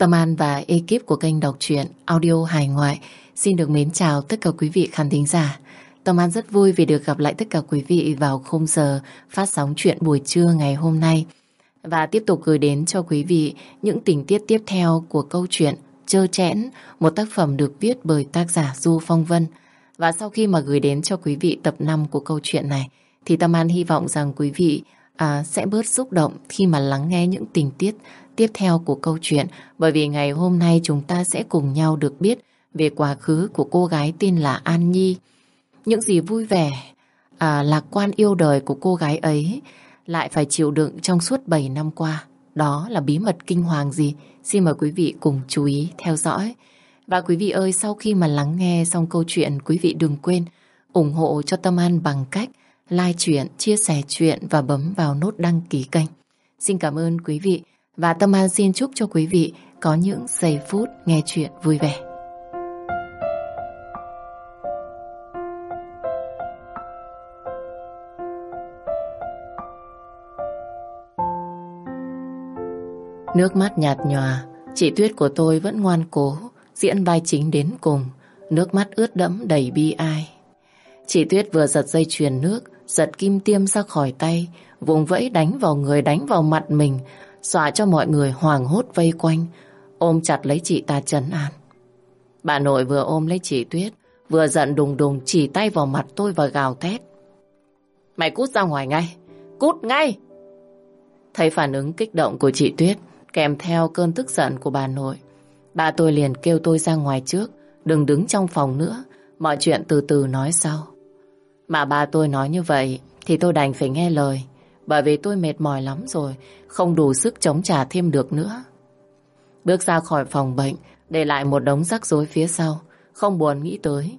Tâm An và ekip của kênh đọc truyện audio hài ngoại xin được mến chào tất cả quý vị khán thính giả. Tâm An rất vui vì được gặp lại tất cả quý vị vào khung giờ phát sóng chuyện buổi trưa ngày hôm nay và tiếp tục gửi đến cho quý vị những tình tiết tiếp theo của câu chuyện Chơ Chẽn, một tác phẩm được viết bởi tác giả Du Phong Vân. Và sau khi mà gửi đến cho quý vị tập 5 của câu chuyện này thì Tâm An hy vọng rằng quý vị à, sẽ bớt xúc động khi mà lắng nghe những tình tiết tiếp theo của câu chuyện bởi vì ngày hôm nay chúng ta sẽ cùng nhau được biết về quá khứ của cô gái tên là An Nhi. Những gì vui vẻ, à, lạc quan yêu đời của cô gái ấy lại phải chịu đựng trong suốt 7 năm qua. Đó là bí mật kinh hoàng gì? Xin mời quý vị cùng chú ý theo dõi. Và quý vị ơi, sau khi mà lắng nghe xong câu chuyện, quý vị đừng quên ủng hộ cho Tâm An bằng cách like chuyện, chia sẻ chuyện và bấm vào nút đăng ký kênh. Xin cảm ơn quý vị và Tâm An xin chúc cho quý vị có những giây phút nghe chuyện vui vẻ. Nước mắt nhạt nhòa, chị Tuyết của tôi vẫn ngoan cố, diễn vai chính đến cùng, nước mắt ướt đẫm đầy bi ai. Chị Tuyết vừa giật dây chuyền nước, giật kim tiêm ra khỏi tay, vùng vẫy đánh vào người đánh vào mặt mình, dọa cho mọi người hoảng hốt vây quanh, ôm chặt lấy chị ta trấn an. Bà nội vừa ôm lấy chị Tuyết, vừa giận đùng đùng chỉ tay vào mặt tôi và gào thét. Mày cút ra ngoài ngay, cút ngay! Thấy phản ứng kích động của chị Tuyết, kèm theo cơn tức giận của bà nội, bà tôi liền kêu tôi ra ngoài trước, đừng đứng trong phòng nữa, mọi chuyện từ từ nói sau. Mà bà tôi nói như vậy thì tôi đành phải nghe lời, bởi vì tôi mệt mỏi lắm rồi, không đủ sức chống trả thêm được nữa. Bước ra khỏi phòng bệnh, để lại một đống rắc rối phía sau, không buồn nghĩ tới.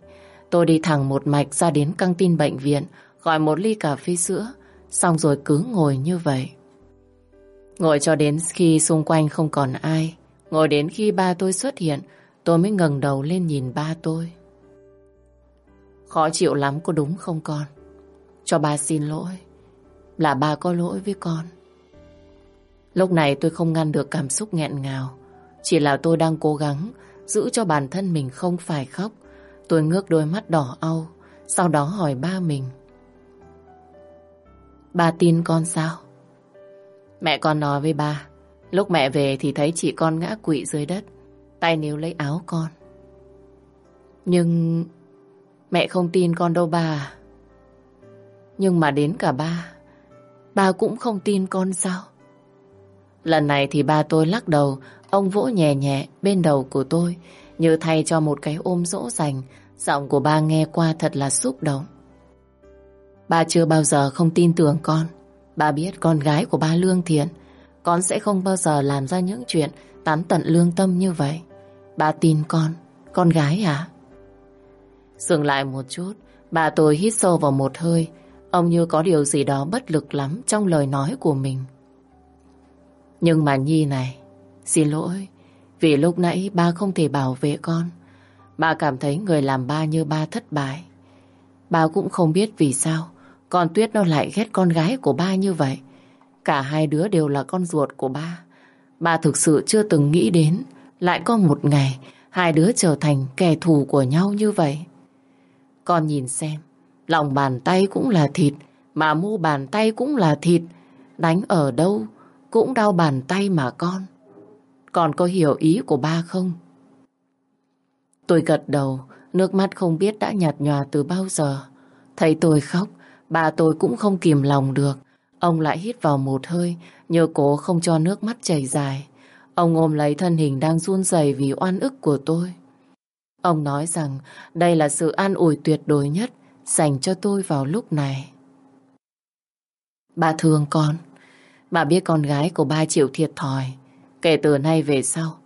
Tôi đi thẳng một mạch ra đến căng tin bệnh viện, gọi một ly cà phê sữa, xong rồi cứ ngồi như vậy. Ngồi cho đến khi xung quanh không còn ai, ngồi đến khi ba tôi xuất hiện, tôi mới ngẩng đầu lên nhìn ba tôi. Khó chịu lắm có đúng không con? Cho ba xin lỗi. Là bà có lỗi với con. Lúc này tôi không ngăn được cảm xúc nghẹn ngào. Chỉ là tôi đang cố gắng giữ cho bản thân mình không phải khóc. Tôi ngước đôi mắt đỏ au, sau đó hỏi ba mình. Ba tin con sao? Mẹ con nói với ba, lúc mẹ về thì thấy chị con ngã quỵ dưới đất, tay níu lấy áo con. Nhưng mẹ không tin con đâu bà. Nhưng mà đến cả ba, ba cũng không tin con sao? Lần này thì ba tôi lắc đầu, ông vỗ nhẹ nhẹ bên đầu của tôi, như thay cho một cái ôm dỗ dành. Giọng của ba nghe qua thật là xúc động. Ba chưa bao giờ không tin tưởng con. Ba biết con gái của ba lương thiện. Con sẽ không bao giờ làm ra những chuyện tán tận lương tâm như vậy. Ba tin con. Con gái à? Dừng lại một chút, bà tôi hít sâu vào một hơi. Ông như có điều gì đó bất lực lắm trong lời nói của mình. Nhưng mà Nhi này, xin lỗi, vì lúc nãy ba không thể bảo vệ con. Ba cảm thấy người làm ba như ba thất bại. Ba cũng không biết vì sao con Tuyết nó lại ghét con gái của ba như vậy. Cả hai đứa đều là con ruột của ba. Ba thực sự chưa từng nghĩ đến lại có một ngày hai đứa trở thành kẻ thù của nhau như vậy. Con nhìn xem, lòng bàn tay cũng là thịt, mà mu bàn tay cũng là thịt. Đánh ở đâu cũng đau bàn tay mà con. Con có hiểu ý của ba không? Tôi gật đầu, nước mắt không biết đã nhạt nhòa từ bao giờ. Thấy tôi khóc, bà tôi cũng không kìm lòng được. Ông lại hít vào một hơi, nhờ cố không cho nước mắt chảy dài. Ông ôm lấy thân hình đang run rẩy vì oan ức của tôi. Ông nói rằng đây là sự an ủi tuyệt đối nhất dành cho tôi vào lúc này. Bà thương con. Bà biết con gái của ba chịu thiệt thòi. Kể từ nay về sau,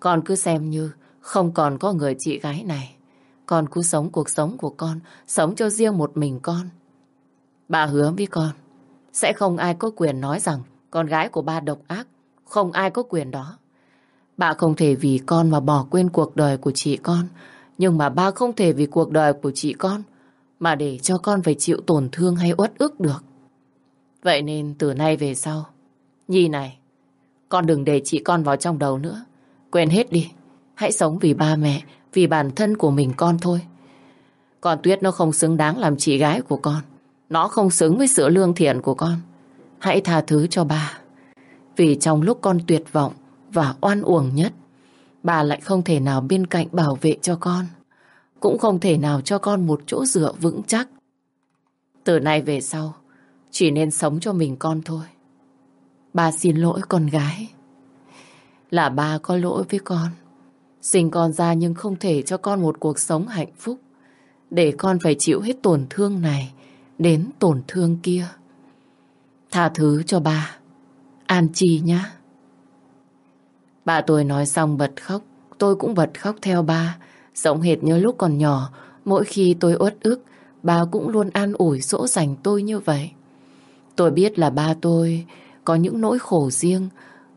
con cứ xem như không còn có người chị gái này. Con cứ sống cuộc sống của con, sống cho riêng một mình con. Bà hứa với con, sẽ không ai có quyền nói rằng con gái của ba độc ác. Không ai có quyền đó. Bà không thể vì con mà bỏ quên cuộc đời của chị con. Nhưng mà ba không thể vì cuộc đời của chị con mà để cho con phải chịu tổn thương hay uất ức được. Vậy nên từ nay về sau, Nhi này, con đừng để chị con vào trong đầu nữa. Quên hết đi. Hãy sống vì ba mẹ, vì bản thân của mình con thôi. Con Tuyết nó không xứng đáng làm chị gái của con. Nó không xứng với sự lương thiện của con. Hãy tha thứ cho ba. Vì trong lúc con tuyệt vọng và oan uổng nhất, bà lại không thể nào bên cạnh bảo vệ cho con. Cũng không thể nào cho con một chỗ dựa vững chắc. Từ nay về sau, chỉ nên sống cho mình con thôi. Ba xin lỗi con gái. Là ba có lỗi với con. Sinh con ra nhưng không thể cho con một cuộc sống hạnh phúc. Để con phải chịu hết tổn thương này đến tổn thương kia. Tha thứ cho ba. An Chi nhá. Bà tôi nói xong bật khóc. Tôi cũng bật khóc theo ba. Giống hệt như lúc còn nhỏ. Mỗi khi tôi uất ức, bà cũng luôn an ủi dỗ dành tôi như vậy. Tôi biết là ba tôi có những nỗi khổ riêng,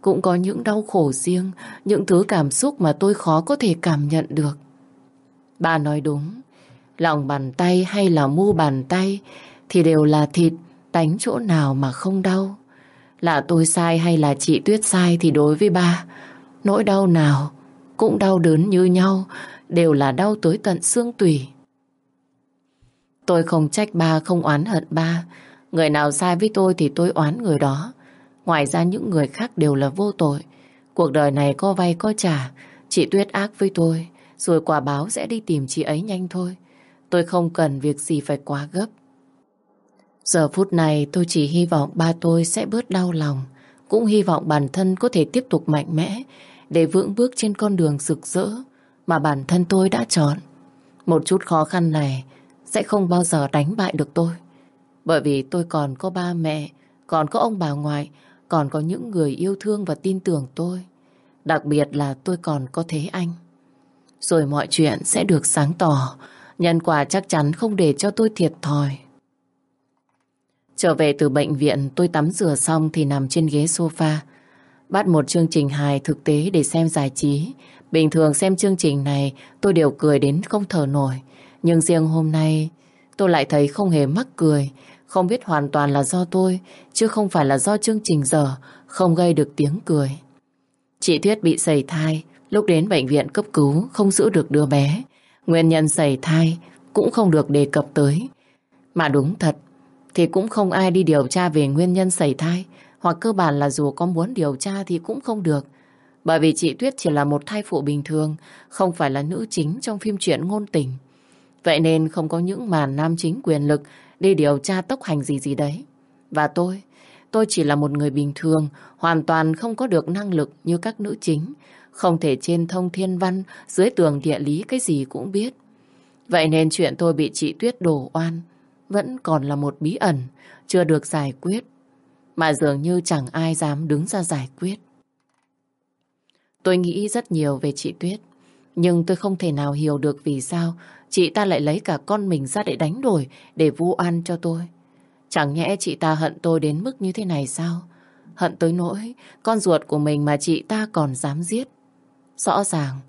cũng có những đau khổ riêng, những thứ cảm xúc mà tôi khó có thể cảm nhận được. Bà nói đúng, lòng bàn tay hay là mu bàn tay thì đều là thịt, đánh chỗ nào mà không đau. Là tôi sai hay là chị Tuyết sai thì đối với ba, nỗi đau nào cũng đau đớn như nhau, đều là đau tới tận xương tủy. Tôi không trách ba, không oán hận ba. Người nào sai với tôi thì tôi oán người đó. Ngoài ra những người khác đều là vô tội. Cuộc đời này có vay có trả. Chị Tuyết ác với tôi, rồi quả báo sẽ đi tìm chị ấy nhanh thôi. Tôi không cần việc gì phải quá gấp. Giờ phút này tôi chỉ hy vọng ba tôi sẽ bớt đau lòng. Cũng hy vọng bản thân có thể tiếp tục mạnh mẽ để vững bước trên con đường rực rỡ mà bản thân tôi đã chọn. Một chút khó khăn này sẽ không bao giờ đánh bại được tôi. Bởi vì tôi còn có ba mẹ, còn có ông bà ngoại, còn có những người yêu thương và tin tưởng tôi. Đặc biệt là tôi còn có Thế Anh. Rồi mọi chuyện sẽ được sáng tỏ, nhân quả chắc chắn không để cho tôi thiệt thòi. Trở về từ bệnh viện, tôi tắm rửa xong thì nằm trên ghế sofa. Bắt một chương trình hài thực tế để xem giải trí. Bình thường xem chương trình này, tôi đều cười đến không thở nổi. Nhưng riêng hôm nay, tôi lại thấy không hề mắc cười. Không biết hoàn toàn là do tôi, chứ không phải là do chương trình giờ, không gây được tiếng cười. Chị Thuyết bị sẩy thai, lúc đến bệnh viện cấp cứu không giữ được đứa bé. Nguyên nhân sẩy thai cũng không được đề cập tới. Mà đúng thật, thì cũng không ai đi điều tra về nguyên nhân sẩy thai, hoặc cơ bản là dù có muốn điều tra thì cũng không được. Bởi vì chị Tuyết chỉ là một thai phụ bình thường, không phải là nữ chính trong phim truyện ngôn tình. Vậy nên không có những màn nam chính quyền lực đi điều tra tốc hành gì gì đấy. Và tôi, tôi chỉ là một người bình thường, hoàn toàn không có được năng lực như các nữ chính, không thể trên thông thiên văn, dưới tường địa lý cái gì cũng biết. Vậy nên chuyện tôi bị chị Tuyết đổ oan vẫn còn là một bí ẩn, chưa được giải quyết. Mà dường như chẳng ai dám đứng ra giải quyết. Tôi nghĩ rất nhiều về chị Tuyết, nhưng tôi không thể nào hiểu được vì sao chị ta lại lấy cả con mình ra để đánh đổi, để vu oan cho tôi. Chẳng nhẽ chị ta hận tôi đến mức như thế này sao? Hận tới nỗi con ruột của mình mà chị ta còn dám giết. Rõ ràng,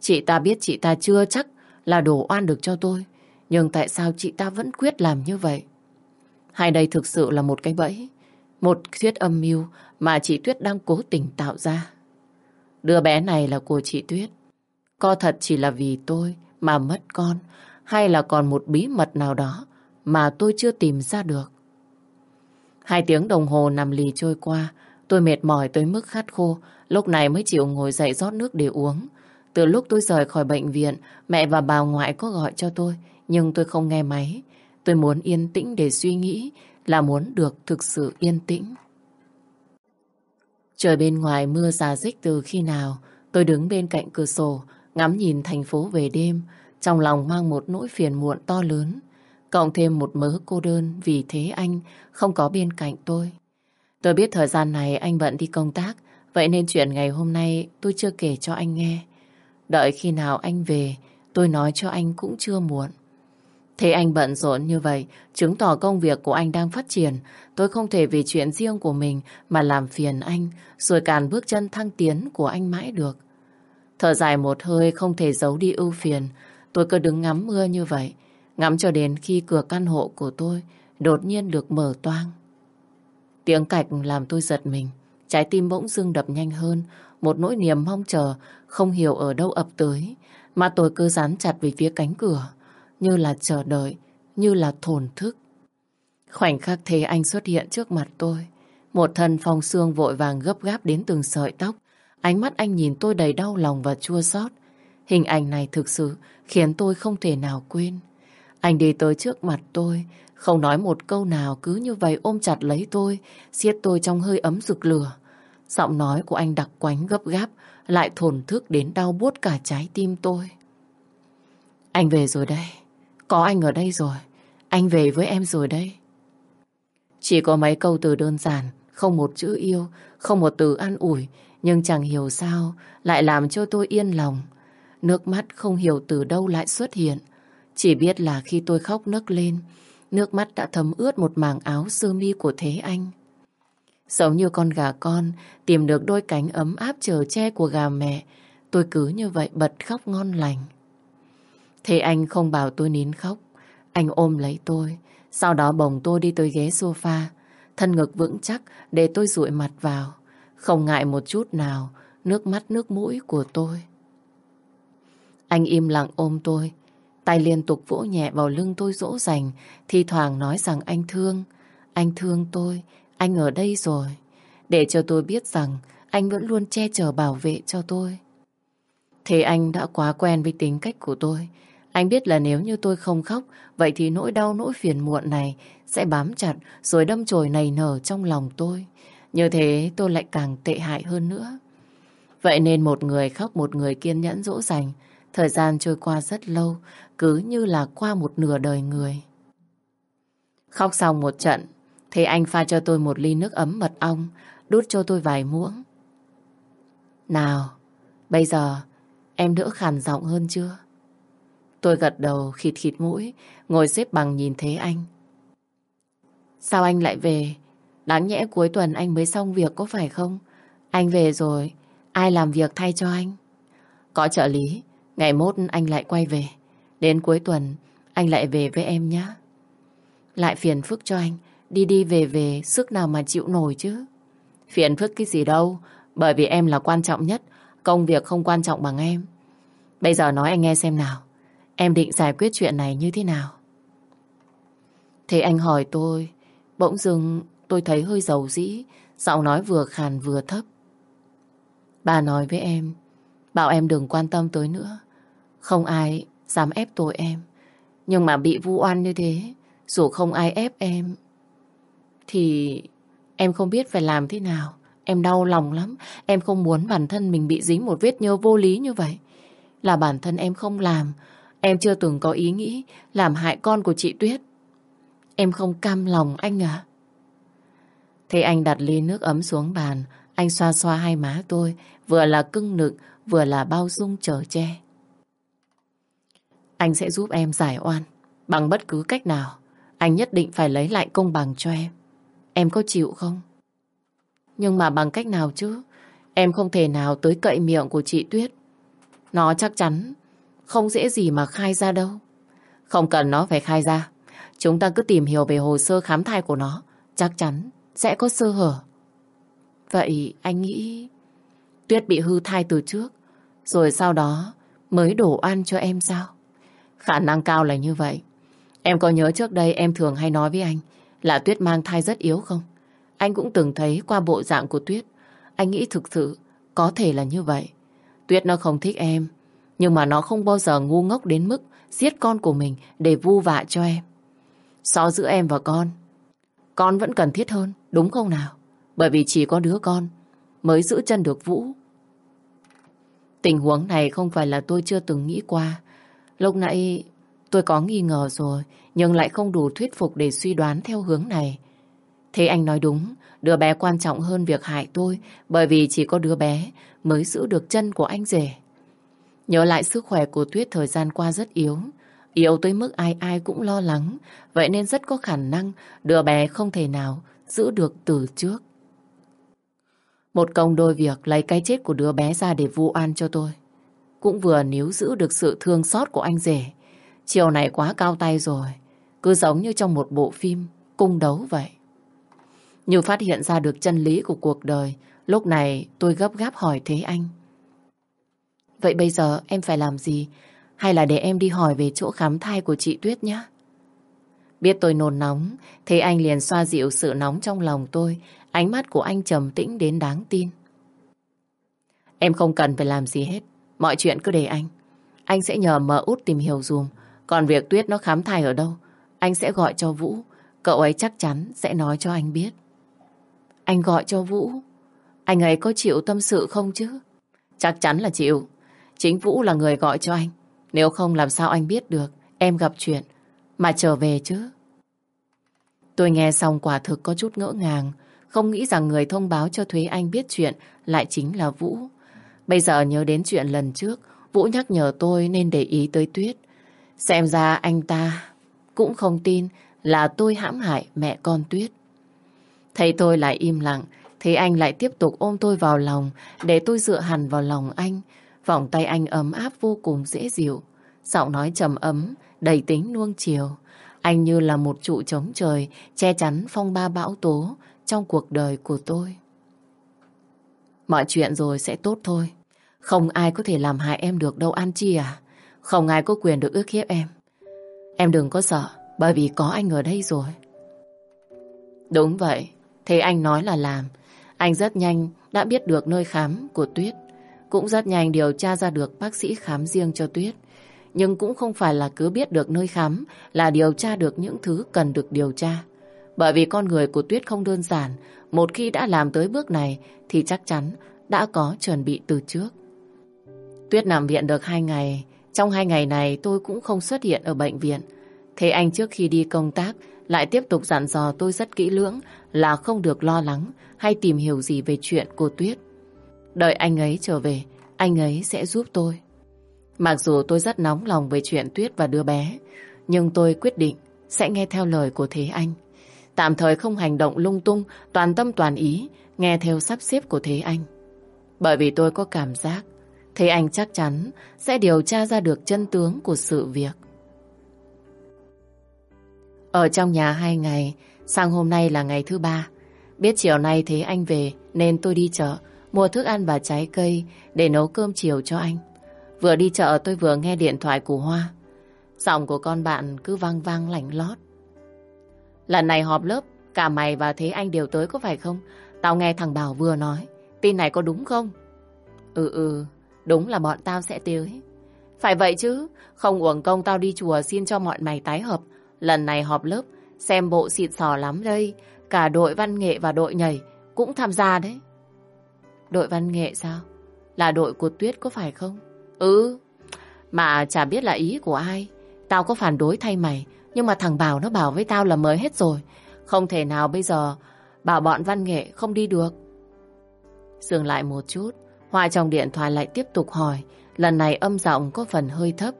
chị ta biết chị ta chưa chắc là đổ oan được cho tôi. Nhưng tại sao chị ta vẫn quyết làm như vậy? Hay đây thực sự là một cái bẫy? Một thuyết âm mưu mà chị Tuyết đang cố tình tạo ra. Đứa bé này là của chị Tuyết. Có thật chỉ là vì tôi mà mất con hay là còn một bí mật nào đó mà tôi chưa tìm ra được. Hai tiếng đồng hồ nằm lì trôi qua, tôi mệt mỏi tới mức khát khô, lúc này mới chịu ngồi dậy rót nước để uống. Từ lúc tôi rời khỏi bệnh viện, mẹ và bà ngoại có gọi cho tôi, nhưng tôi không nghe máy. Tôi muốn yên tĩnh để suy nghĩ, là muốn được thực sự yên tĩnh. Trời bên ngoài mưa già dích từ khi nào, tôi đứng bên cạnh cửa sổ, ngắm nhìn thành phố về đêm, trong lòng mang một nỗi phiền muộn to lớn, cộng thêm một mớ cô đơn vì thế anh không có bên cạnh tôi. Tôi biết thời gian này anh bận đi công tác, vậy nên chuyện ngày hôm nay tôi chưa kể cho anh nghe. Đợi khi nào anh về, tôi nói cho anh cũng chưa muộn. Thế anh bận rộn như vậy, chứng tỏ công việc của anh đang phát triển. Tôi không thể vì chuyện riêng của mình mà làm phiền anh, rồi càn bước chân thăng tiến của anh mãi được. Thở dài một hơi không thể giấu đi ưu phiền. Tôi cứ đứng ngắm mưa như vậy, ngắm cho đến khi cửa căn hộ của tôi đột nhiên được mở toang. Tiếng cạch làm tôi giật mình, trái tim bỗng dưng đập nhanh hơn, một nỗi niềm mong chờ không hiểu ở đâu ập tới, mà tôi cứ dán chặt về phía cánh cửa, như là chờ đợi, như là thổn thức. Khoảnh khắc thế anh xuất hiện trước mặt tôi, một thân phong xương vội vàng gấp gáp đến từng sợi tóc, ánh mắt anh nhìn tôi đầy đau lòng và chua xót. Hình ảnh này thực sự khiến tôi không thể nào quên. Anh đi tới trước mặt tôi, không nói một câu nào cứ như vậy ôm chặt lấy tôi, siết tôi trong hơi ấm rực lửa. Giọng nói của anh đặc quánh gấp gáp, lại thổn thức đến đau buốt cả trái tim tôi. Anh về rồi đây. Có anh ở đây rồi. Anh về với em rồi đây. Chỉ có mấy câu từ đơn giản, không một chữ yêu, không một từ an ủi, nhưng chẳng hiểu sao lại làm cho tôi yên lòng. Nước mắt không hiểu từ đâu lại xuất hiện. Chỉ biết là khi tôi khóc nức lên, nước mắt đã thấm ướt một mảng áo sơ mi của Thế Anh. Giống như con gà con tìm được đôi cánh ấm áp chờ che của gà mẹ, tôi cứ như vậy bật khóc ngon lành. Thế anh không bảo tôi nín khóc, anh ôm lấy tôi, sau đó bồng tôi đi tới ghế sofa, thân ngực vững chắc để tôi rụi mặt vào, không ngại một chút nào nước mắt nước mũi của tôi. Anh im lặng ôm tôi, tay liên tục vỗ nhẹ vào lưng tôi dỗ dành, Thì thoảng nói rằng anh thương, anh thương tôi, anh ở đây rồi, để cho tôi biết rằng anh vẫn luôn che chở bảo vệ cho tôi. Thế anh đã quá quen với tính cách của tôi. Anh biết là nếu như tôi không khóc, vậy thì nỗi đau nỗi phiền muộn này sẽ bám chặt rồi đâm chồi nảy nở trong lòng tôi. Như thế tôi lại càng tệ hại hơn nữa. Vậy nên một người khóc một người kiên nhẫn dỗ dành. Thời gian trôi qua rất lâu, cứ như là qua một nửa đời người. Khóc xong một trận, Thế anh pha cho tôi một ly nước ấm mật ong, đút cho tôi vài muỗng. Nào, bây giờ em đỡ khàn giọng hơn chưa? Tôi gật đầu khịt khịt mũi, ngồi xếp bằng nhìn thấy anh. Sao anh lại về? Đáng nhẽ cuối tuần anh mới xong việc có phải không? Anh về rồi, ai làm việc thay cho anh? Có trợ lý, ngày mốt anh lại quay về. Đến cuối tuần, anh lại về với em nhé. Lại phiền phức cho anh, Đi đi về về, sức nào mà chịu nổi chứ. Phiền phức cái gì đâu, bởi vì em là quan trọng nhất, công việc không quan trọng bằng em. Bây giờ nói anh nghe xem nào, em định giải quyết chuyện này như thế nào? Thế anh hỏi tôi, bỗng dưng tôi thấy hơi dầu dĩ, giọng nói vừa khàn vừa thấp. Bà nói với em, bảo em đừng quan tâm tới nữa. Không ai dám ép tôi em. Nhưng mà bị vu oan như thế, dù không ai ép em, thì em không biết phải làm thế nào. Em đau lòng lắm. Em không muốn bản thân mình bị dính một vết nhơ vô lý như vậy. Là bản thân em không làm. Em chưa từng có ý nghĩ làm hại con của chị Tuyết. Em không cam lòng anh à. Thế anh đặt ly nước ấm xuống bàn. Anh xoa xoa hai má tôi. Vừa là cưng nực, vừa là bao dung trở che. Anh sẽ giúp em giải oan. Bằng bất cứ cách nào. Anh nhất định phải lấy lại công bằng cho em. Em có chịu không? Nhưng mà bằng cách nào chứ? Em không thể nào tới cậy miệng của chị Tuyết. Nó chắc chắn không dễ gì mà khai ra đâu. Không cần nó phải khai ra. Chúng ta cứ tìm hiểu về hồ sơ khám thai của nó. Chắc chắn sẽ có sơ hở. Vậy anh nghĩ Tuyết bị hư thai từ trước rồi sau đó mới đổ ăn cho em sao? Khả năng cao là như vậy. Em có nhớ trước đây em thường hay nói với anh là Tuyết mang thai rất yếu không? Anh cũng từng thấy qua bộ dạng của Tuyết. Anh nghĩ thực sự có thể là như vậy. Tuyết nó không thích em, nhưng mà nó không bao giờ ngu ngốc đến mức giết con của mình để vu vạ cho em. So giữa em và con, con vẫn cần thiết hơn, đúng không nào? Bởi vì chỉ có đứa con mới giữ chân được Vũ. Tình huống này không phải là tôi chưa từng nghĩ qua. Lúc nãy tôi có nghi ngờ rồi, nhưng lại không đủ thuyết phục để suy đoán theo hướng này. Thế anh nói đúng, đứa bé quan trọng hơn việc hại tôi, bởi vì chỉ có đứa bé mới giữ được chân của anh rể. Nhớ lại sức khỏe của Tuyết thời gian qua rất yếu, yếu tới mức ai ai cũng lo lắng, vậy nên rất có khả năng đứa bé không thể nào giữ được từ trước. Một công đôi việc lấy cái chết của đứa bé ra để vu oan cho tôi. Cũng vừa níu giữ được sự thương xót của anh rể. Chiều này quá cao tay rồi. Cứ giống như trong một bộ phim cung đấu vậy. Như phát hiện ra được chân lý của cuộc đời. Lúc này tôi gấp gáp hỏi Thế Anh. Vậy bây giờ em phải làm gì? Hay là để em đi hỏi về chỗ khám thai của chị Tuyết nhé? Biết tôi nôn nóng, Thế Anh liền xoa dịu sự nóng trong lòng tôi. Ánh mắt của anh trầm tĩnh đến đáng tin. Em không cần phải làm gì hết. Mọi chuyện cứ để anh. Anh sẽ nhờ mờ út tìm hiểu dùm. Còn việc Tuyết nó khám thai ở đâu, anh sẽ gọi cho Vũ. Cậu ấy chắc chắn sẽ nói cho anh biết. Anh gọi cho Vũ. Anh ấy có chịu tâm sự không chứ? Chắc chắn là chịu. Chính Vũ là người gọi cho anh. Nếu không làm sao anh biết được em gặp chuyện mà trở về chứ? Tôi nghe xong quả thực có chút ngỡ ngàng. Không nghĩ rằng người thông báo cho Thuế Anh biết chuyện lại chính là Vũ. Bây giờ nhớ đến chuyện lần trước, Vũ nhắc nhở tôi nên để ý tới Tuyết. Xem ra anh ta cũng không tin là tôi hãm hại mẹ con Tuyết. Thấy tôi lại im lặng, Thế anh lại tiếp tục ôm tôi vào lòng để tôi dựa hẳn vào lòng anh. Vòng tay anh ấm áp vô cùng dễ dịu. Giọng nói trầm ấm, đầy tính nuông chiều. Anh như là một trụ chống trời, che chắn phong ba bão tố trong cuộc đời của tôi. Mọi chuyện rồi sẽ tốt thôi. Không ai có thể làm hại em được đâu An Chi à. Không ai có quyền được ước hiếp em. Em đừng có sợ, bởi vì có anh ở đây rồi. Đúng vậy, thế anh nói là làm. Anh rất nhanh đã biết được nơi khám của Tuyết. Cũng rất nhanh điều tra ra được bác sĩ khám riêng cho Tuyết. Nhưng cũng không phải là cứ biết được nơi khám, là điều tra được những thứ cần được điều tra. Bởi vì con người của Tuyết không đơn giản. Một khi đã làm tới bước này, thì chắc chắn đã có chuẩn bị từ trước. Tuyết nằm viện được hai ngày. Trong hai ngày này tôi cũng không xuất hiện ở bệnh viện. Thế anh trước khi đi công tác, lại tiếp tục dặn dò tôi rất kỹ lưỡng là không được lo lắng hay tìm hiểu gì về chuyện của Tuyết. Đợi anh ấy trở về, anh ấy sẽ giúp tôi. Mặc dù tôi rất nóng lòng về chuyện Tuyết và đứa bé, nhưng tôi quyết định sẽ nghe theo lời của Thế Anh. Tạm thời không hành động lung tung, toàn tâm toàn ý, nghe theo sắp xếp của Thế Anh. Bởi vì tôi có cảm giác Thế Anh chắc chắn sẽ điều tra ra được chân tướng của sự việc. Ở trong nhà hai ngày, sang hôm nay là ngày thứ ba. Biết chiều nay Thế Anh về nên tôi đi chợ, mua thức ăn và trái cây để nấu cơm chiều cho anh. Vừa đi chợ tôi vừa nghe điện thoại của Hoa. Giọng của con bạn cứ vang vang lạnh lót. Lần này họp lớp, cả mày và Thế Anh đều tới có phải không? Tao nghe thằng Bảo vừa nói. Tin này có đúng không? Ừ ừ, đúng là bọn tao sẽ tới. Phải vậy chứ, không uổng công tao đi chùa xin cho mọi mày tái hợp. Lần này họp lớp, xem bộ xịn sò lắm đây. Cả đội văn nghệ và đội nhảy cũng tham gia đấy. Đội văn nghệ sao? Là đội của Tuyết có phải không? Ừ, mà chả biết là ý của ai. Tao có phản đối thay mày, nhưng mà thằng Bảo nó bảo với tao là mới hết rồi. Không thể nào bây giờ bảo bọn văn nghệ không đi được. Dừng lại một chút, Hoa trong điện thoại lại tiếp tục hỏi, lần này âm giọng có phần hơi thấp.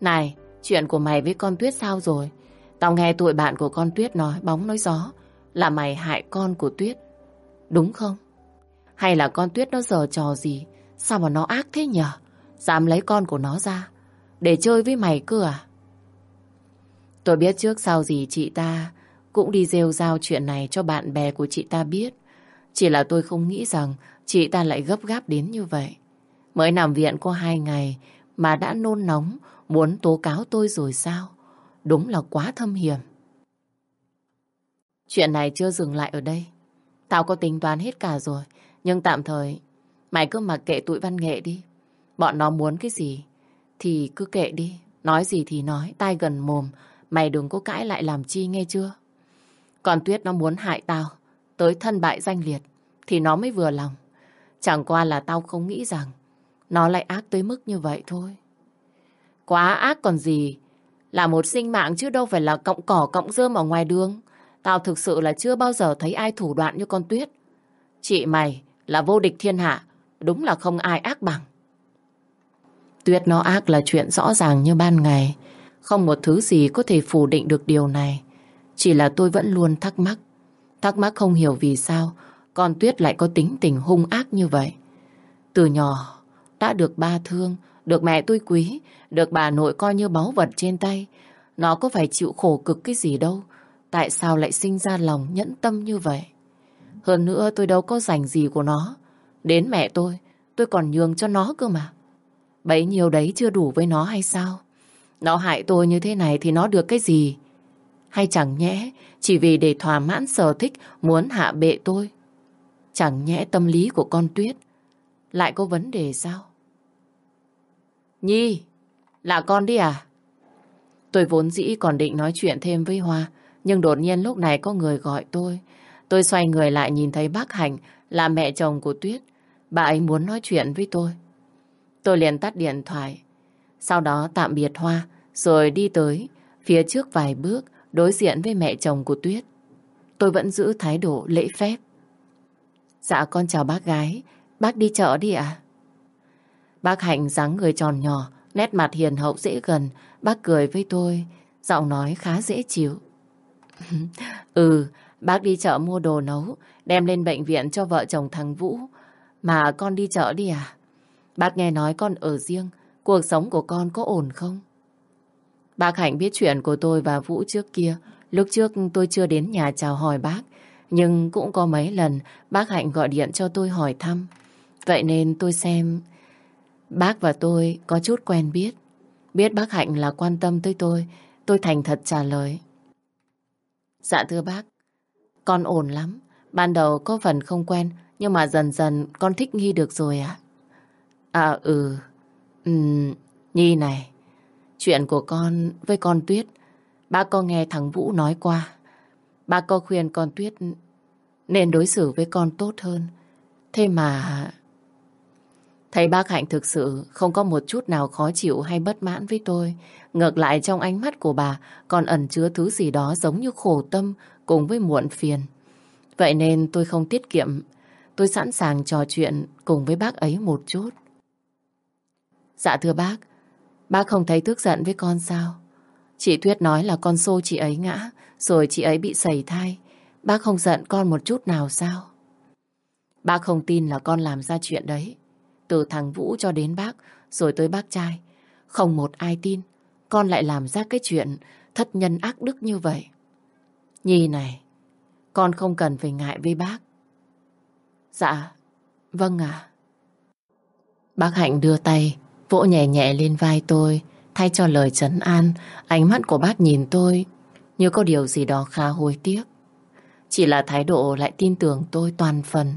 Này, chuyện của mày với con Tuyết sao rồi? Tao nghe tụi bạn của con Tuyết nói bóng nói gió là mày hại con của Tuyết. Đúng không? Hay là con Tuyết nó giờ trò gì? Sao mà nó ác thế nhở? Dám lấy con của nó ra để chơi với mày cơ à? Tôi biết trước sau gì chị ta cũng đi rêu rao chuyện này cho bạn bè của chị ta biết. Chỉ là tôi không nghĩ rằng chị ta lại gấp gáp đến như vậy. Mới nằm viện có hai ngày mà đã nôn nóng, muốn tố cáo tôi rồi sao? Đúng là quá thâm hiểm. Chuyện này chưa dừng lại ở đây. Tao có tính toán hết cả rồi. Nhưng tạm thời, mày cứ mặc kệ tụi văn nghệ đi. Bọn nó muốn cái gì thì cứ kệ đi. Nói gì thì nói, tai gần mồm. Mày đừng có cãi lại làm chi nghe chưa? Còn Tuyết nó muốn hại tao, tới thân bại danh liệt, thì nó mới vừa lòng. Chẳng qua là tao không nghĩ rằng nó lại ác tới mức như vậy thôi. Quá ác còn gì, là một sinh mạng chứ đâu phải là cọng cỏ cọng rơm ở ngoài đường. Tao thực sự là chưa bao giờ thấy ai thủ đoạn như con Tuyết. Chị mày là vô địch thiên hạ, đúng là không ai ác bằng. Tuyết nó ác là chuyện rõ ràng như ban ngày. Không một thứ gì có thể phủ định được điều này. Chỉ là tôi vẫn luôn thắc mắc. Thắc mắc không hiểu vì sao con Tuyết lại có tính tình hung ác như vậy. Từ nhỏ đã được ba thương, được mẹ tôi quý, được bà nội coi như báu vật trên tay. Nó có phải chịu khổ cực cái gì đâu. tại sao lại sinh ra lòng nhẫn tâm như vậy. Hơn nữa tôi đâu có dành gì của nó. Đến mẹ tôi, tôi còn nhường cho nó cơ mà. Bấy nhiêu đấy chưa đủ với nó hay sao? Nó hại tôi như thế này thì nó được cái gì? Hay chẳng nhẽ chỉ vì để thỏa mãn sở thích muốn hạ bệ tôi? Chẳng nhẽ tâm lý của con Tuyết lại có vấn đề sao? Nhi, là con đi à? Tôi vốn dĩ còn định nói chuyện thêm với Hoa, nhưng đột nhiên lúc này có người gọi tôi. Tôi xoay người lại nhìn thấy bác Hành là mẹ chồng của Tuyết. Bà ấy muốn nói chuyện với tôi. Tôi liền tắt điện thoại. Sau đó tạm biệt Hoa, rồi đi tới phía trước vài bước đối diện với mẹ chồng của Tuyết. Tôi vẫn giữ thái độ lễ phép. Dạ con chào bác gái, bác đi chợ đi ạ. Bác Hạnh dáng người tròn nhỏ, nét mặt hiền hậu dễ gần, bác cười với tôi, giọng nói khá dễ chịu. ừ, bác đi chợ mua đồ nấu, đem lên bệnh viện cho vợ chồng thằng Vũ. Mà con đi chợ đi à? Bác nghe nói con ở riêng, cuộc sống của con có ổn không? Bác Hạnh biết chuyện của tôi và Vũ trước kia. Lúc trước tôi chưa đến nhà chào hỏi bác. Nhưng cũng có mấy lần bác Hạnh gọi điện cho tôi hỏi thăm. Vậy nên tôi xem bác và tôi có chút quen biết. Biết bác Hạnh là quan tâm tới tôi. Tôi thành thật trả lời. Dạ thưa bác, con ổn lắm. Ban đầu có phần không quen, nhưng mà dần dần con thích nghi được rồi ạ. À? ừ, Ừm, Nhi này, chuyện của con với con Tuyết, bác có nghe thằng Vũ nói qua. Bác có khuyên con Tuyết nên đối xử với con tốt hơn. Thế mà... Thấy bác Hạnh thực sự không có một chút nào khó chịu hay bất mãn với tôi. Ngược lại trong ánh mắt của bà còn ẩn chứa thứ gì đó giống như khổ tâm cùng với muộn phiền. Vậy nên tôi không tiết kiệm. Tôi sẵn sàng trò chuyện cùng với bác ấy một chút. Dạ thưa bác, bác không thấy tức giận với con sao? Chị Tuyết nói là con xô chị ấy ngã, rồi chị ấy bị sẩy thai. Bác không giận con một chút nào sao? Bác không tin là con làm ra chuyện đấy. Từ thằng Vũ cho đến bác, rồi tới bác trai. Không một ai tin, con lại làm ra cái chuyện thất nhân ác đức như vậy. Nhi này, con không cần phải ngại với bác. Dạ, vâng ạ. Bác Hạnh đưa tay, vỗ nhẹ nhẹ lên vai tôi, thay cho lời trấn an, ánh mắt của bác nhìn tôi như có điều gì đó khá hối tiếc. Chỉ là thái độ lại tin tưởng tôi toàn phần.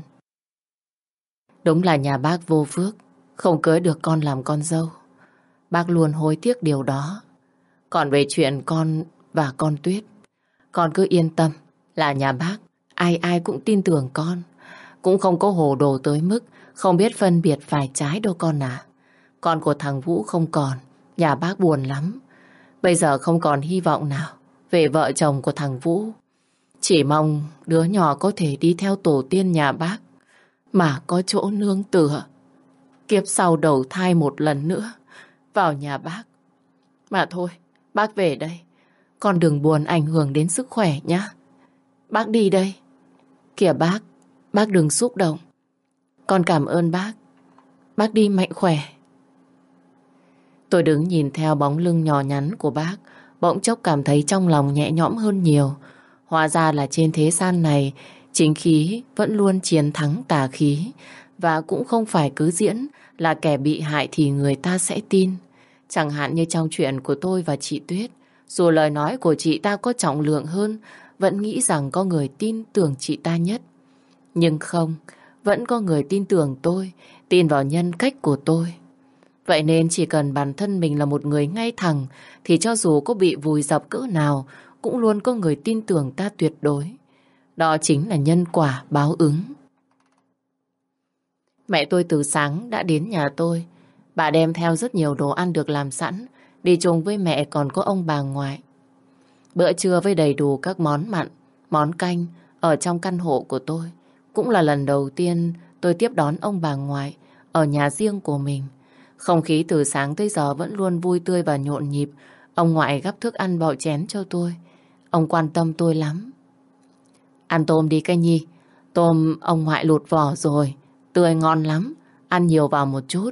Đúng là nhà bác vô phước, không cưới được con làm con dâu. Bác luôn hối tiếc điều đó. Còn về chuyện con và con Tuyết, con cứ yên tâm là nhà bác, ai ai cũng tin tưởng con. Cũng không có hồ đồ tới mức không biết phân biệt phải trái đâu con à. Con của thằng Vũ không còn, nhà bác buồn lắm. Bây giờ không còn hy vọng nào về vợ chồng của thằng Vũ. Chỉ mong đứa nhỏ có thể đi theo tổ tiên nhà bác mà có chỗ nương tựa. Kiếp sau đầu thai một lần nữa vào nhà bác. Mà thôi, bác về đây. Con đừng buồn ảnh hưởng đến sức khỏe nhé. Bác đi đây. Kìa bác, bác đừng xúc động. Con cảm ơn bác. Bác đi mạnh khỏe. Tôi đứng nhìn theo bóng lưng nhỏ nhắn của bác, bỗng chốc cảm thấy trong lòng nhẹ nhõm hơn nhiều. Hóa ra là trên thế gian này, chính khí vẫn luôn chiến thắng tà khí, và cũng không phải cứ diễn là kẻ bị hại thì người ta sẽ tin. Chẳng hạn như trong chuyện của tôi và chị Tuyết, dù lời nói của chị ta có trọng lượng hơn, vẫn nghĩ rằng có người tin tưởng chị ta nhất. Nhưng không, vẫn có người tin tưởng tôi, tin vào nhân cách của tôi. Vậy nên chỉ cần bản thân mình là một người ngay thẳng thì cho dù có bị vùi dập cỡ nào cũng luôn có người tin tưởng ta tuyệt đối. Đó chính là nhân quả báo ứng. Mẹ tôi từ sáng đã đến nhà tôi. Bà đem theo rất nhiều đồ ăn được làm sẵn. Đi chung với mẹ còn có ông bà ngoại. Bữa trưa với đầy đủ các món mặn, món canh ở trong căn hộ của tôi. Cũng là lần đầu tiên tôi tiếp đón ông bà ngoại ở nhà riêng của mình. Không khí từ sáng tới giờ vẫn luôn vui tươi và nhộn nhịp. Ông ngoại gắp thức ăn vào chén cho tôi. Ông quan tâm tôi lắm. Ăn tôm đi cây nhi. Tôm ông ngoại lụt vỏ rồi. Tươi ngon lắm. Ăn nhiều vào một chút.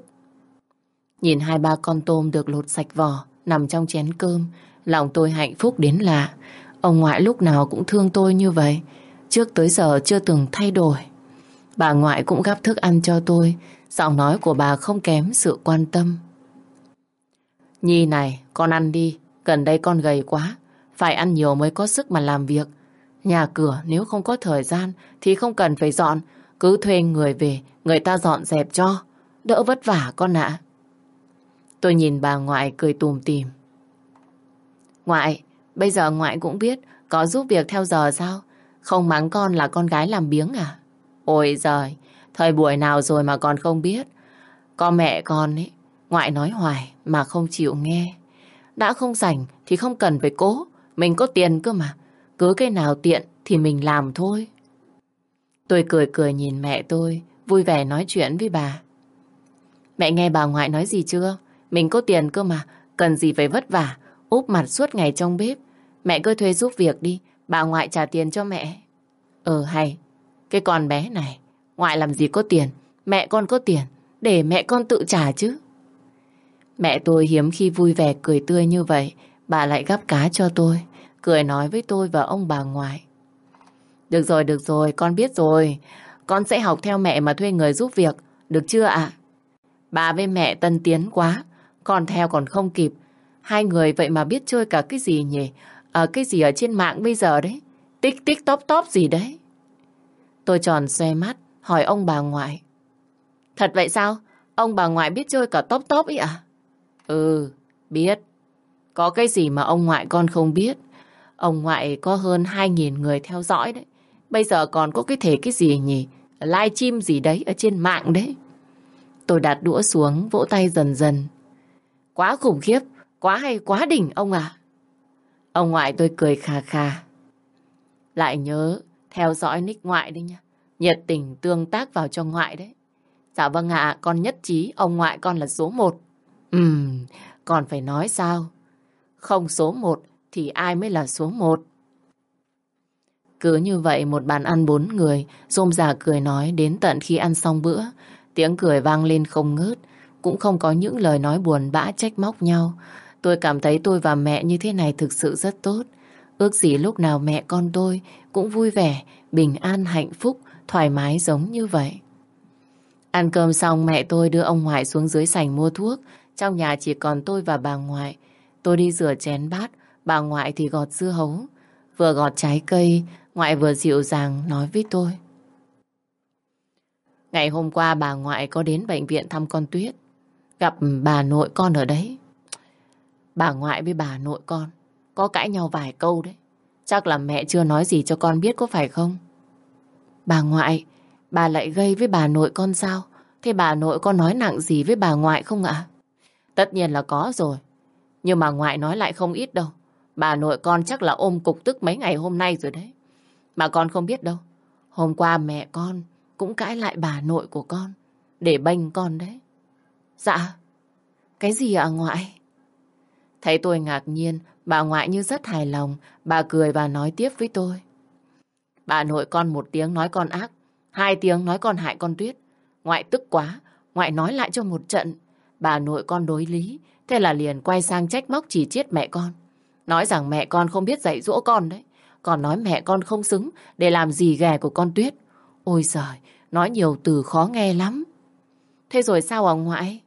Nhìn hai ba con tôm được lột sạch vỏ nằm trong chén cơm. Lòng tôi hạnh phúc đến lạ. Ông ngoại lúc nào cũng thương tôi như vậy. Trước tới giờ chưa từng thay đổi. Bà ngoại cũng gắp thức ăn cho tôi. Giọng nói của bà không kém sự quan tâm. Nhi này, con ăn đi. Gần đây con gầy quá. Phải ăn nhiều mới có sức mà làm việc. Nhà cửa nếu không có thời gian thì không cần phải dọn. Cứ thuê người về, người ta dọn dẹp cho. Đỡ vất vả con ạ. Tôi nhìn bà ngoại cười tùm tìm. Ngoại, bây giờ ngoại cũng biết có giúp việc theo giờ sao? Không mắng con là con gái làm biếng à? Ôi giời, thời buổi nào rồi mà còn không biết. Có mẹ con ấy, ngoại nói hoài mà không chịu nghe. Đã không rảnh thì không cần phải cố. Mình có tiền cơ mà. Cứ cái nào tiện thì mình làm thôi. Tôi cười cười nhìn mẹ tôi, vui vẻ nói chuyện với bà. Mẹ nghe bà ngoại nói gì chưa? Mình có tiền cơ mà, cần gì phải vất vả, úp mặt suốt ngày trong bếp. Mẹ cứ thuê giúp việc đi, bà ngoại trả tiền cho mẹ. Ờ hay, cái con bé này, ngoại làm gì có tiền, mẹ con có tiền, để mẹ con tự trả chứ. Mẹ tôi hiếm khi vui vẻ cười tươi như vậy, bà lại gắp cá cho tôi, cười nói với tôi và ông bà ngoại. Được rồi, được rồi, con biết rồi. Con sẽ học theo mẹ mà thuê người giúp việc, được chưa ạ? Bà với mẹ tân tiến quá, con theo còn không kịp. Hai người vậy mà biết chơi cả cái gì nhỉ? À, cái gì ở trên mạng bây giờ đấy? Tích tích tóp tóp gì đấy? Tôi tròn xoe mắt, hỏi ông bà ngoại. Thật vậy sao? Ông bà ngoại biết chơi cả tóp tóp ấy à? Ừ, biết. Có cái gì mà ông ngoại con không biết. Ông ngoại có hơn 2.000 người theo dõi đấy. Bây giờ còn có cái thể cái gì nhỉ? Live stream gì đấy ở trên mạng đấy. Tôi đặt đũa xuống, vỗ tay dần dần. Quá khủng khiếp, quá hay, quá đỉnh ông à. Ông ngoại tôi cười khà khà. Lại nhớ theo dõi nick ngoại đi nha. Nhiệt tình tương tác vào cho ngoại đấy. Dạ vâng ạ, con nhất trí ông ngoại con là số một. Ừm, còn phải nói sao? Không số một thì ai mới là số một? Cứ như vậy một bàn ăn bốn người, rôm già cười nói đến tận khi ăn xong bữa. Tiếng cười vang lên không ngớt, cũng không có những lời nói buồn bã trách móc nhau. Tôi cảm thấy tôi và mẹ như thế này thực sự rất tốt. Ước gì lúc nào mẹ con tôi cũng vui vẻ, bình an, hạnh phúc, thoải mái giống như vậy. Ăn cơm xong mẹ tôi đưa ông ngoại xuống dưới sảnh mua thuốc. Trong nhà chỉ còn tôi và bà ngoại. Tôi đi rửa chén bát, bà ngoại thì gọt dưa hấu. Vừa gọt trái cây, ngoại vừa dịu dàng nói với tôi. Ngày hôm qua bà ngoại có đến bệnh viện thăm con Tuyết. Gặp bà nội con ở đấy. Bà ngoại với bà nội con có cãi nhau vài câu đấy. Chắc là mẹ chưa nói gì cho con biết có phải không? Bà ngoại, bà lại gây với bà nội con sao? Thế bà nội con nói nặng gì với bà ngoại không ạ? Tất nhiên là có rồi. Nhưng mà ngoại nói lại không ít đâu. Bà nội con chắc là ôm cục tức mấy ngày hôm nay rồi đấy. Mà con không biết đâu. Hôm qua mẹ con cũng cãi lại bà nội của con. Để bênh con đấy. Dạ. Cái gì ạ ngoại? Thấy tôi ngạc nhiên, bà ngoại như rất hài lòng. Bà cười và nói tiếp với tôi. Bà nội con một tiếng nói con ác. Hai tiếng nói con hại con tuyết. Ngoại tức quá. Ngoại nói lại cho một trận. Bà nội con đối lý. Thế là liền quay sang trách móc chỉ chiết mẹ con. Nói rằng mẹ con không biết dạy dỗ con đấy. Còn nói mẹ con không xứng để làm gì ghẻ của con Tuyết. Ôi giời, nói nhiều từ khó nghe lắm. Thế rồi sao à ngoại?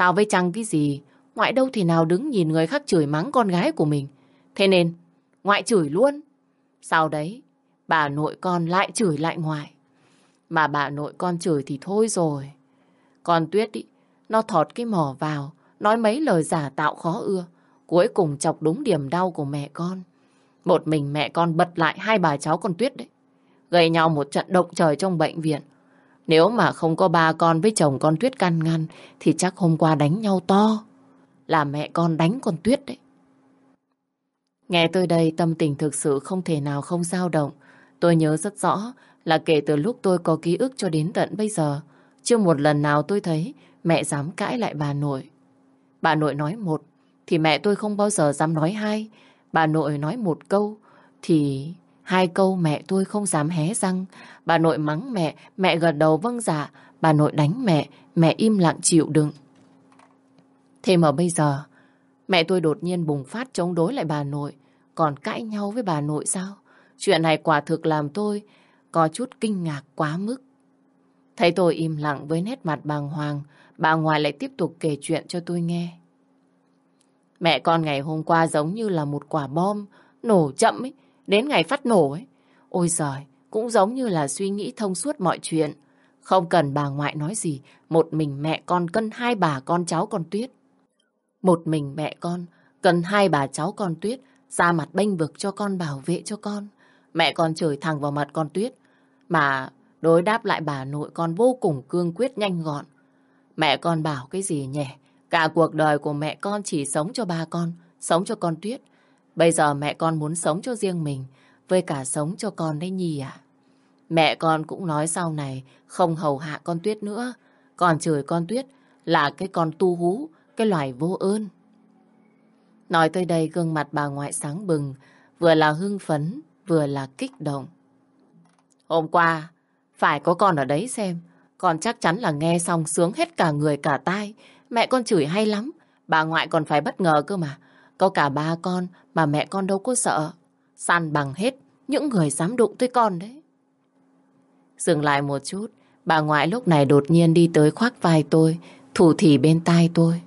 Sao với chăng cái gì? Ngoại đâu thì nào đứng nhìn người khác chửi mắng con gái của mình. Thế nên, ngoại chửi luôn. Sau đấy, bà nội con lại chửi lại ngoại. Mà bà nội con chửi thì thôi rồi. Con Tuyết ý, nó thọt cái mỏ vào, nói mấy lời giả tạo khó ưa. Cuối cùng chọc đúng điểm đau của mẹ con. Một mình mẹ con bật lại hai bà cháu con Tuyết đấy. Gây nhau một trận động trời trong bệnh viện. Nếu mà không có ba con với chồng con Tuyết can ngăn thì chắc hôm qua đánh nhau to. Là mẹ con đánh con Tuyết đấy. Nghe tôi đây tâm tình thực sự không thể nào không dao động. Tôi nhớ rất rõ là kể từ lúc tôi có ký ức cho đến tận bây giờ, chưa một lần nào tôi thấy mẹ dám cãi lại bà nội. Bà nội nói một, thì mẹ tôi không bao giờ dám nói hai. Bà nội nói một câu, thì hai câu mẹ tôi không dám hé răng. Bà nội mắng mẹ, mẹ gật đầu vâng dạ. Bà nội đánh mẹ, mẹ im lặng chịu đựng. Thế mà bây giờ, mẹ tôi đột nhiên bùng phát chống đối lại bà nội. còn cãi nhau với bà nội sao? Chuyện này quả thực làm tôi có chút kinh ngạc quá mức. Thấy tôi im lặng với nét mặt bàng hoàng, bà ngoại lại tiếp tục kể chuyện cho tôi nghe. Mẹ con ngày hôm qua giống như là một quả bom, nổ chậm ấy, đến ngày phát nổ ấy. Ôi giời, cũng giống như là suy nghĩ thông suốt mọi chuyện. Không cần bà ngoại nói gì, một mình mẹ con cân hai bà con cháu con Tuyết. Một mình mẹ con cân hai bà cháu con Tuyết ra mặt bênh vực cho con bảo vệ cho con. Mẹ con chửi thẳng vào mặt con Tuyết, mà đối đáp lại bà nội con vô cùng cương quyết nhanh gọn. Mẹ con bảo cái gì nhỉ? Cả cuộc đời của mẹ con chỉ sống cho ba con, sống cho con Tuyết. Bây giờ mẹ con muốn sống cho riêng mình, với cả sống cho con đấy Nhi à. Mẹ con cũng nói sau này không hầu hạ con Tuyết nữa. Còn chửi con Tuyết là cái con tu hú, cái loài vô ơn. Nói tới đây gương mặt bà ngoại sáng bừng, vừa là hưng phấn, vừa là kích động. Hôm qua, phải có con ở đấy xem, con chắc chắn là nghe xong sướng hết cả người cả tai. Mẹ con chửi hay lắm, bà ngoại còn phải bất ngờ cơ mà. Có cả ba con mà mẹ con đâu có sợ. Săn bằng hết những người dám đụng tới con đấy. Dừng lại một chút, bà ngoại lúc này đột nhiên đi tới khoác vai tôi, thủ thỉ bên tai tôi.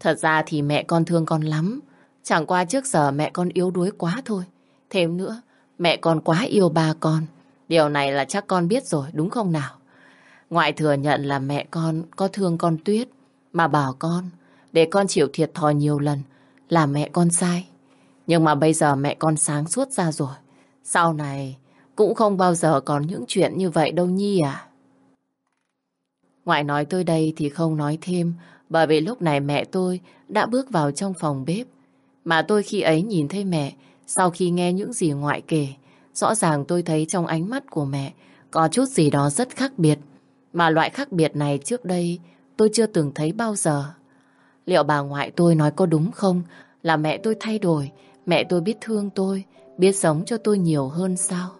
Thật ra thì mẹ con thương con lắm. Chẳng qua trước giờ mẹ con yếu đuối quá thôi. Thêm nữa, mẹ con quá yêu ba con. Điều này là chắc con biết rồi, đúng không nào? Ngoại thừa nhận là mẹ con có thương con Tuyết, mà bảo con, để con chịu thiệt thòi nhiều lần, là mẹ con sai. Nhưng mà bây giờ mẹ con sáng suốt ra rồi. Sau này cũng không bao giờ còn những chuyện như vậy đâu Nhi à. Ngoại nói tôi đây thì không nói thêm, bởi vì lúc này mẹ tôi đã bước vào trong phòng bếp. Mà tôi khi ấy nhìn thấy mẹ, sau khi nghe những gì ngoại kể, rõ ràng tôi thấy trong ánh mắt của mẹ có chút gì đó rất khác biệt. Mà loại khác biệt này trước đây tôi chưa từng thấy bao giờ. Liệu bà ngoại tôi nói có đúng không? Là mẹ tôi thay đổi, mẹ tôi biết thương tôi, biết sống cho tôi nhiều hơn sao?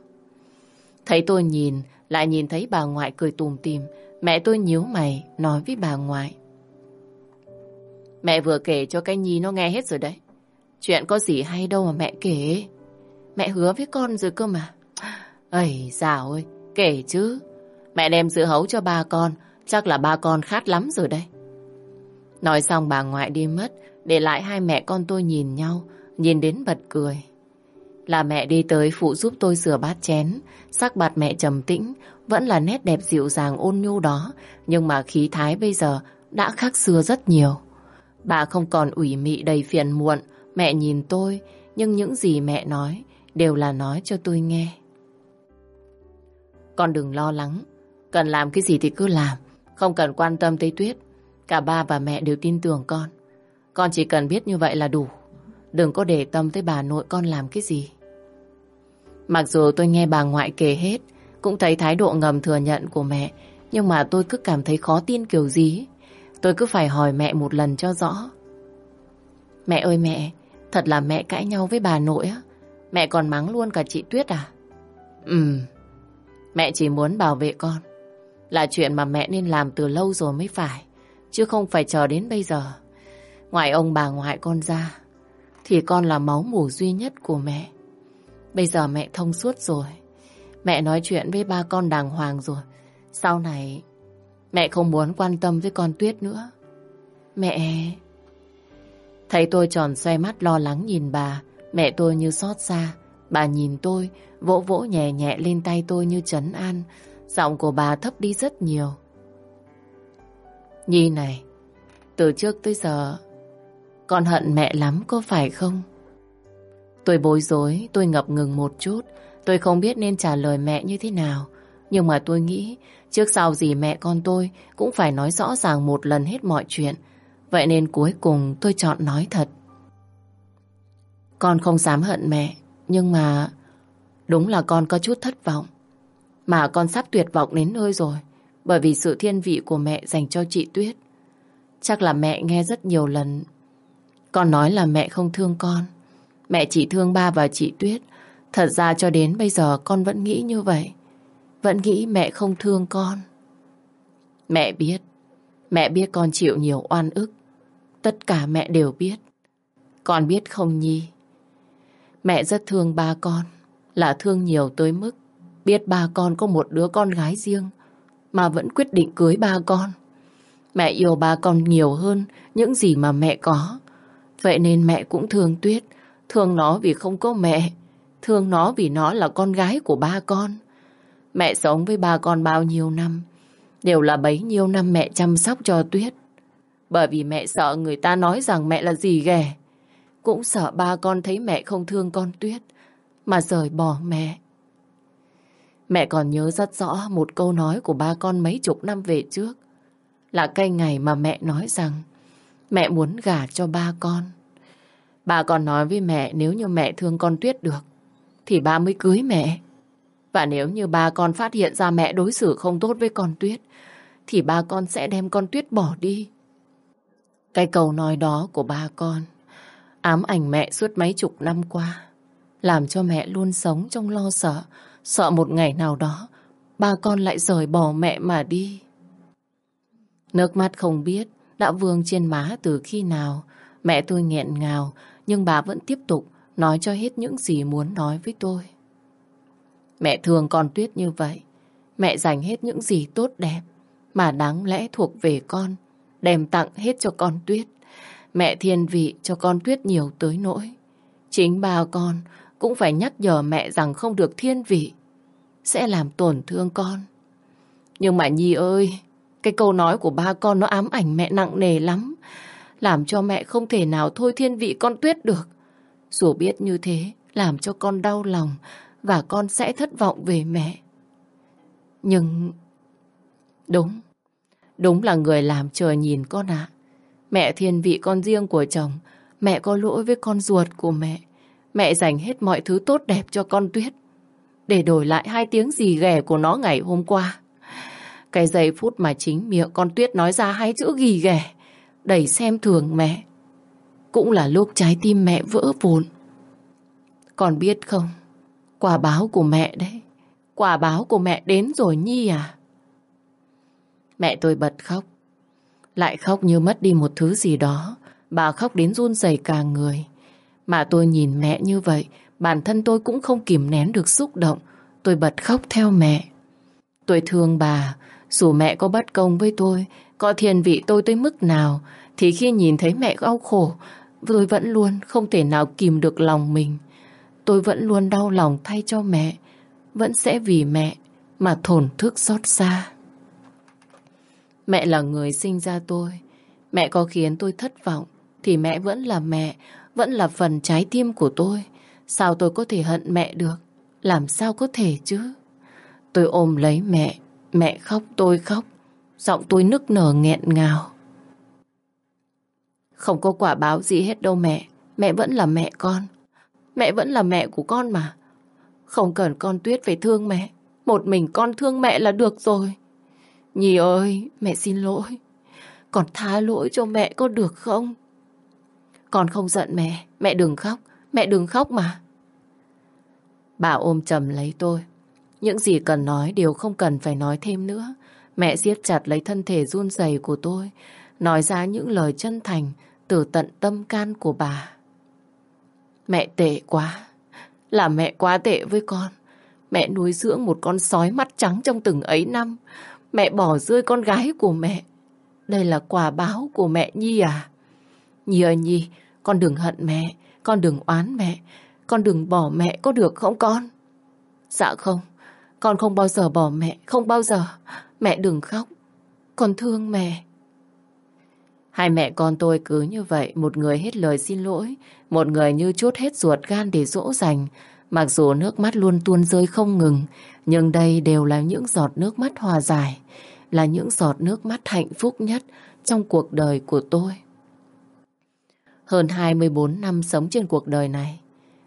Thấy tôi nhìn, lại nhìn thấy bà ngoại cười tùm tìm, mẹ tôi nhíu mày, nói với bà ngoại. Mẹ vừa kể cho cái Nhi nó nghe hết rồi đấy. Chuyện có gì hay đâu mà mẹ kể. Mẹ hứa với con rồi cơ mà. Ây, dạo ơi, kể chứ. Mẹ đem dưa hấu cho ba con, chắc là ba con khát lắm rồi đây. Nói xong bà ngoại đi mất, để lại hai mẹ con tôi nhìn nhau, nhìn đến bật cười. Là mẹ đi tới phụ giúp tôi rửa bát chén, sắc mặt mẹ trầm tĩnh, vẫn là nét đẹp dịu dàng ôn nhu đó, nhưng mà khí thái bây giờ đã khác xưa rất nhiều. Bà không còn ủy mị đầy phiền muộn, mẹ nhìn tôi, nhưng những gì mẹ nói đều là nói cho tôi nghe. Con đừng lo lắng, cần làm cái gì thì cứ làm, không cần quan tâm tới Tuyết. Cả ba và mẹ đều tin tưởng con. Con chỉ cần biết như vậy là đủ. Đừng có để tâm tới bà nội con làm cái gì. Mặc dù tôi nghe bà ngoại kể hết, cũng thấy thái độ ngầm thừa nhận của mẹ, nhưng mà tôi cứ cảm thấy khó tin kiểu gì. Tôi cứ phải hỏi mẹ một lần cho rõ. Mẹ ơi mẹ, thật là mẹ cãi nhau với bà nội á. Mẹ còn mắng luôn cả chị Tuyết à? Ừm, mẹ chỉ muốn bảo vệ con. Là chuyện mà mẹ nên làm từ lâu rồi mới phải, chứ không phải chờ đến bây giờ. Ngoài ông bà ngoại con ra, thì con là máu mủ duy nhất của mẹ. Bây giờ mẹ thông suốt rồi. Mẹ nói chuyện với ba con đàng hoàng rồi. Sau này, mẹ không muốn quan tâm với con Tuyết nữa. Mẹ... Thấy tôi tròn xoay mắt lo lắng nhìn bà, mẹ tôi như xót xa. Bà nhìn tôi, vỗ vỗ nhẹ nhẹ lên tay tôi như trấn an. Giọng của bà thấp đi rất nhiều. Nhi này, từ trước tới giờ, con hận mẹ lắm có phải không? Tôi bối rối, tôi ngập ngừng một chút. Tôi không biết nên trả lời mẹ như thế nào. Nhưng mà tôi nghĩ trước sau gì mẹ con tôi cũng phải nói rõ ràng một lần hết mọi chuyện. Vậy nên cuối cùng tôi chọn nói thật. Con không dám hận mẹ, nhưng mà đúng là con có chút thất vọng. Mà con sắp tuyệt vọng đến nơi rồi, bởi vì sự thiên vị của mẹ dành cho chị Tuyết. Chắc là mẹ nghe rất nhiều lần. Con nói là mẹ không thương con. Mẹ chỉ thương ba và chị Tuyết. Thật ra cho đến bây giờ con vẫn nghĩ như vậy. Vẫn nghĩ mẹ không thương con. Mẹ biết. Mẹ biết con chịu nhiều oan ức. Tất cả mẹ đều biết. Con biết không Nhi? Mẹ rất thương ba con, là thương nhiều tới mức biết ba con có một đứa con gái riêng mà vẫn quyết định cưới ba con. Mẹ yêu ba con nhiều hơn những gì mà mẹ có. Vậy nên mẹ cũng thương Tuyết, thương nó vì không có mẹ, thương nó vì nó là con gái của ba con. Mẹ sống với ba con bao nhiêu năm, đều là bấy nhiêu năm mẹ chăm sóc cho Tuyết. Bởi vì mẹ sợ người ta nói rằng mẹ là gì ghẻ. Cũng sợ ba con thấy mẹ không thương con Tuyết, mà rời bỏ mẹ. Mẹ còn nhớ rất rõ một câu nói của ba con mấy chục năm về trước. Là cái ngày mà mẹ nói rằng, mẹ muốn gả cho ba con. Bà còn nói với mẹ, nếu như mẹ thương con Tuyết được, thì ba mới cưới mẹ. Và nếu như ba con phát hiện ra mẹ đối xử không tốt với con Tuyết, thì ba con sẽ đem con Tuyết bỏ đi. Cái câu nói đó của ba con ám ảnh mẹ suốt mấy chục năm qua, làm cho mẹ luôn sống trong lo sợ sợ một ngày nào đó, ba con lại rời bỏ mẹ mà đi. Nước mắt không biết đã vương trên má từ khi nào mẹ tôi nghẹn ngào, nhưng bà vẫn tiếp tục nói cho hết những gì muốn nói với tôi. Mẹ thường con Tuyết như vậy. Mẹ dành hết những gì tốt đẹp mà đáng lẽ thuộc về con. Đem tặng hết cho con Tuyết. Mẹ thiên vị cho con Tuyết nhiều tới nỗi. Chính ba con cũng phải nhắc nhở mẹ rằng không được thiên vị. Sẽ làm tổn thương con. Nhưng mà Nhi ơi, cái câu nói của ba con nó ám ảnh mẹ nặng nề lắm. Làm cho mẹ không thể nào thôi thiên vị con Tuyết được. Dù biết như thế, làm cho con đau lòng và con sẽ thất vọng về mẹ. Nhưng... Đúng, đúng là người làm trời nhìn con ạ. Mẹ thiên vị con riêng của chồng, mẹ có lỗi với con ruột của mẹ. Mẹ dành hết mọi thứ tốt đẹp cho con Tuyết, để đổi lại hai tiếng gì ghẻ của nó ngày hôm qua. Cái giây phút mà chính miệng con Tuyết nói ra hai chữ ghi ghẻ, đầy xem thường mẹ. Cũng là lúc trái tim mẹ vỡ vụn. còn biết không, quả báo của mẹ đấy. Quả báo của mẹ đến rồi Nhi à? Mẹ tôi bật khóc. Lại khóc như mất đi một thứ gì đó. Bà khóc đến run rẩy cả người. Mà tôi nhìn mẹ như vậy, bản thân tôi cũng không kìm nén được xúc động. Tôi bật khóc theo mẹ. Tôi thương bà, dù mẹ có bất công với tôi, có thiền vị tôi tới mức nào, thì khi nhìn thấy mẹ đau khổ, tôi vẫn luôn không thể nào kìm được lòng mình. Tôi vẫn luôn đau lòng thay cho mẹ, vẫn sẽ vì mẹ mà thổn thức xót xa. Mẹ là người sinh ra tôi, mẹ có khiến tôi thất vọng, thì mẹ vẫn là mẹ, vẫn là phần trái tim của tôi. Sao tôi có thể hận mẹ được? Làm sao có thể chứ? Tôi ôm lấy mẹ, mẹ khóc tôi khóc, giọng tôi nức nở nghẹn ngào. Không có quả báo gì hết đâu mẹ, mẹ vẫn là mẹ con. Mẹ vẫn là mẹ của con mà. Không cần con Tuyết phải thương mẹ, một mình con thương mẹ là được rồi. Nhi ơi, mẹ xin lỗi. còn tha lỗi cho mẹ có được không? Con không giận mẹ, mẹ đừng khóc, mẹ đừng khóc mà. Bà ôm chầm lấy tôi. Những gì cần nói đều không cần phải nói thêm nữa. Mẹ siết chặt lấy thân thể run rẩy của tôi, nói ra những lời chân thành từ tận tâm can của bà. Mẹ tệ quá, là mẹ quá tệ với con. Mẹ nuôi dưỡng một con sói mắt trắng trong từng ấy năm. Mẹ bỏ rơi con gái của mẹ. Đây là quả báo của mẹ Nhi à? Nhi ơi Nhi, con đừng hận mẹ, con đừng oán mẹ, con đừng bỏ mẹ có được không con? Dạ không, con không bao giờ bỏ mẹ, không bao giờ. Mẹ đừng khóc, con thương mẹ. Hai mẹ con tôi cứ như vậy, một người hết lời xin lỗi, một người như chốt hết ruột gan để dỗ dành. Mặc dù nước mắt luôn tuôn rơi không ngừng, nhưng đây đều là những giọt nước mắt hòa giải, là những giọt nước mắt hạnh phúc nhất trong cuộc đời của tôi. Hơn 24 năm sống trên cuộc đời này,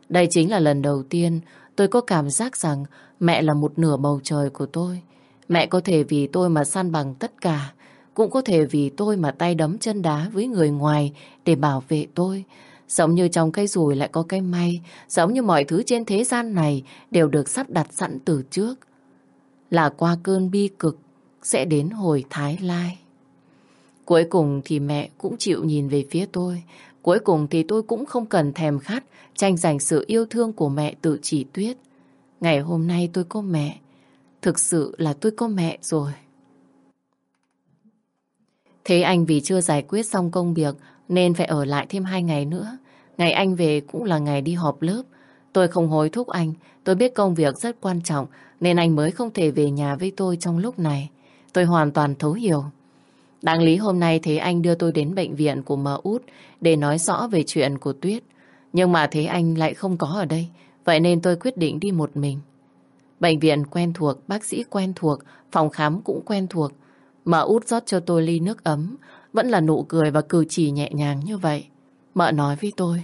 đây chính là lần đầu tiên tôi có cảm giác rằng mẹ là một nửa bầu trời của tôi. Mẹ có thể vì tôi mà săn bằng tất cả, cũng có thể vì tôi mà tay đấm chân đá với người ngoài để bảo vệ tôi. Giống như trong cây rùi lại có cây may, giống như mọi thứ trên thế gian này đều được sắp đặt sẵn từ trước. Là qua cơn bi cực, sẽ đến hồi thái lai. Cuối cùng thì mẹ cũng chịu nhìn về phía tôi, Cuối cùng thì tôi cũng không cần thèm khát tranh giành sự yêu thương của mẹ tự chỉ tuyết. Ngày hôm nay tôi có mẹ. Thực sự là tôi có mẹ rồi. Thế anh vì chưa giải quyết xong công việc nên phải ở lại thêm hai ngày nữa. Ngày anh về cũng là ngày đi họp lớp. Tôi không hối thúc anh. Tôi biết công việc rất quan trọng nên anh mới không thể về nhà với tôi trong lúc này. Tôi hoàn toàn thấu hiểu. Đáng lý hôm nay thấy anh đưa tôi đến bệnh viện của mờ út để nói rõ về chuyện của Tuyết. Nhưng mà thấy anh lại không có ở đây. Vậy nên tôi quyết định đi một mình. Bệnh viện quen thuộc, bác sĩ quen thuộc, phòng khám cũng quen thuộc. Mợ út rót cho tôi ly nước ấm, vẫn là nụ cười và cử chỉ nhẹ nhàng như vậy. Mợ nói với tôi.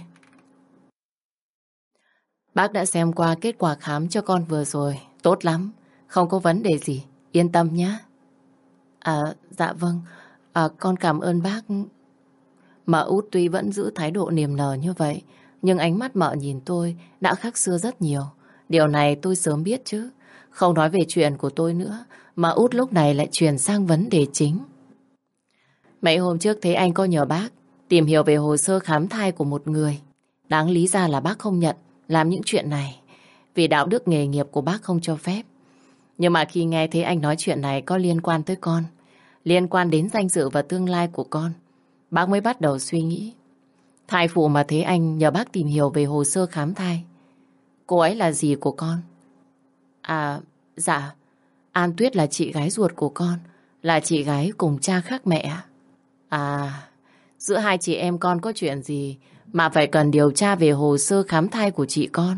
Bác đã xem qua kết quả khám cho con vừa rồi. Tốt lắm, không có vấn đề gì. Yên tâm nhé. À, dạ vâng. À, con cảm ơn bác. Mợ út tuy vẫn giữ thái độ niềm nở như vậy, nhưng ánh mắt mợ nhìn tôi đã khác xưa rất nhiều. Điều này tôi sớm biết chứ. Không nói về chuyện của tôi nữa, mà út lúc này lại chuyển sang vấn đề chính. Mấy hôm trước thấy anh có nhờ bác tìm hiểu về hồ sơ khám thai của một người. Đáng lý ra là bác không nhận làm những chuyện này vì đạo đức nghề nghiệp của bác không cho phép. Nhưng mà khi nghe thấy anh nói chuyện này có liên quan tới con, liên quan đến danh dự và tương lai của con, bác mới bắt đầu suy nghĩ. Thai phụ mà thế anh nhờ bác tìm hiểu về hồ sơ khám thai. Cô ấy là gì của con? À, dạ, An Tuyết là chị gái ruột của con, là chị gái cùng cha khác mẹ. À, giữa hai chị em con có chuyện gì mà phải cần điều tra về hồ sơ khám thai của chị con?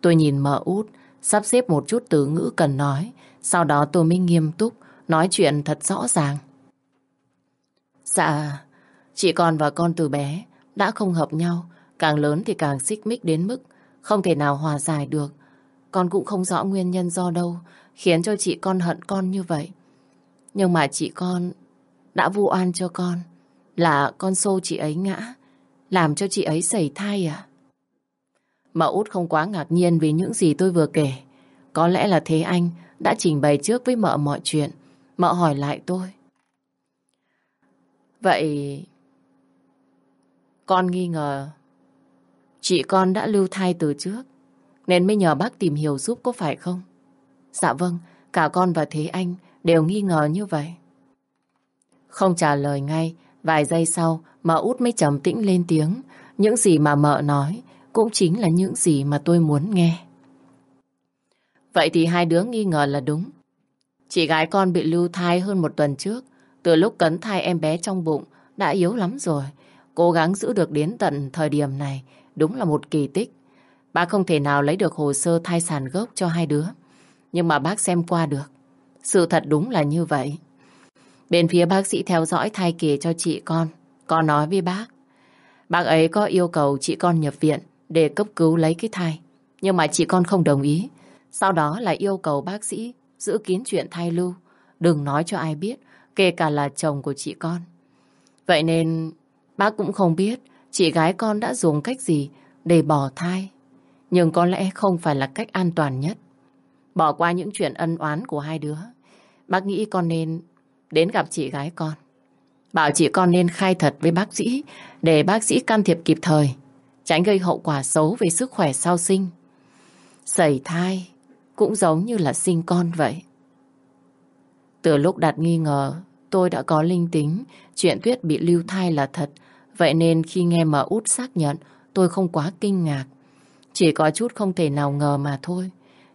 Tôi nhìn mợ út, sắp xếp một chút từ ngữ cần nói, sau đó tôi mới nghiêm túc, nói chuyện thật rõ ràng. Dạ, chị con và con từ bé đã không hợp nhau, càng lớn thì càng xích mích đến mức không thể nào hòa giải được. Con cũng không rõ nguyên nhân do đâu khiến cho chị con hận con như vậy. Nhưng mà chị con đã vu oan cho con là con xô chị ấy ngã, làm cho chị ấy sẩy thai à? Mà út không quá ngạc nhiên vì những gì tôi vừa kể. Có lẽ là thế anh đã trình bày trước với mợ mọi chuyện. Mợ hỏi lại tôi. Vậy con nghi ngờ chị con đã lưu thai từ trước nên mới nhờ bác tìm hiểu giúp có phải không? Dạ vâng, cả con và Thế Anh đều nghi ngờ như vậy. Không trả lời ngay, vài giây sau mợ út mới trầm tĩnh lên tiếng. Những gì mà mợ nói cũng chính là những gì mà tôi muốn nghe. Vậy thì hai đứa nghi ngờ là đúng. Chị gái con bị lưu thai hơn một tuần trước. Từ lúc cấn thai em bé trong bụng, đã yếu lắm rồi. Cố gắng giữ được đến tận thời điểm này, đúng là một kỳ tích. Bác không thể nào lấy được hồ sơ thai sản gốc cho hai đứa. Nhưng mà bác xem qua được. Sự thật đúng là như vậy. Bên phía bác sĩ theo dõi thai kỳ cho chị con. Con nói với bác. Bác ấy có yêu cầu chị con nhập viện để cấp cứu lấy cái thai. Nhưng mà chị con không đồng ý. Sau đó là yêu cầu bác sĩ giữ kín chuyện thai lưu. Đừng nói cho ai biết, kể cả là chồng của chị con. Vậy nên bác cũng không biết chị gái con đã dùng cách gì để bỏ thai. Nhưng có lẽ không phải là cách an toàn nhất. Bỏ qua những chuyện ân oán của hai đứa. Bác nghĩ con nên đến gặp chị gái con. Bảo chị con nên khai thật với bác sĩ để bác sĩ can thiệp kịp thời. Tránh gây hậu quả xấu về sức khỏe sau sinh. Sẩy thai cũng giống như là sinh con vậy. Từ lúc đặt nghi ngờ, tôi đã có linh tính chuyện Tuyết bị lưu thai là thật. Vậy nên khi nghe mà út xác nhận, tôi không quá kinh ngạc. Chỉ có chút không thể nào ngờ mà thôi.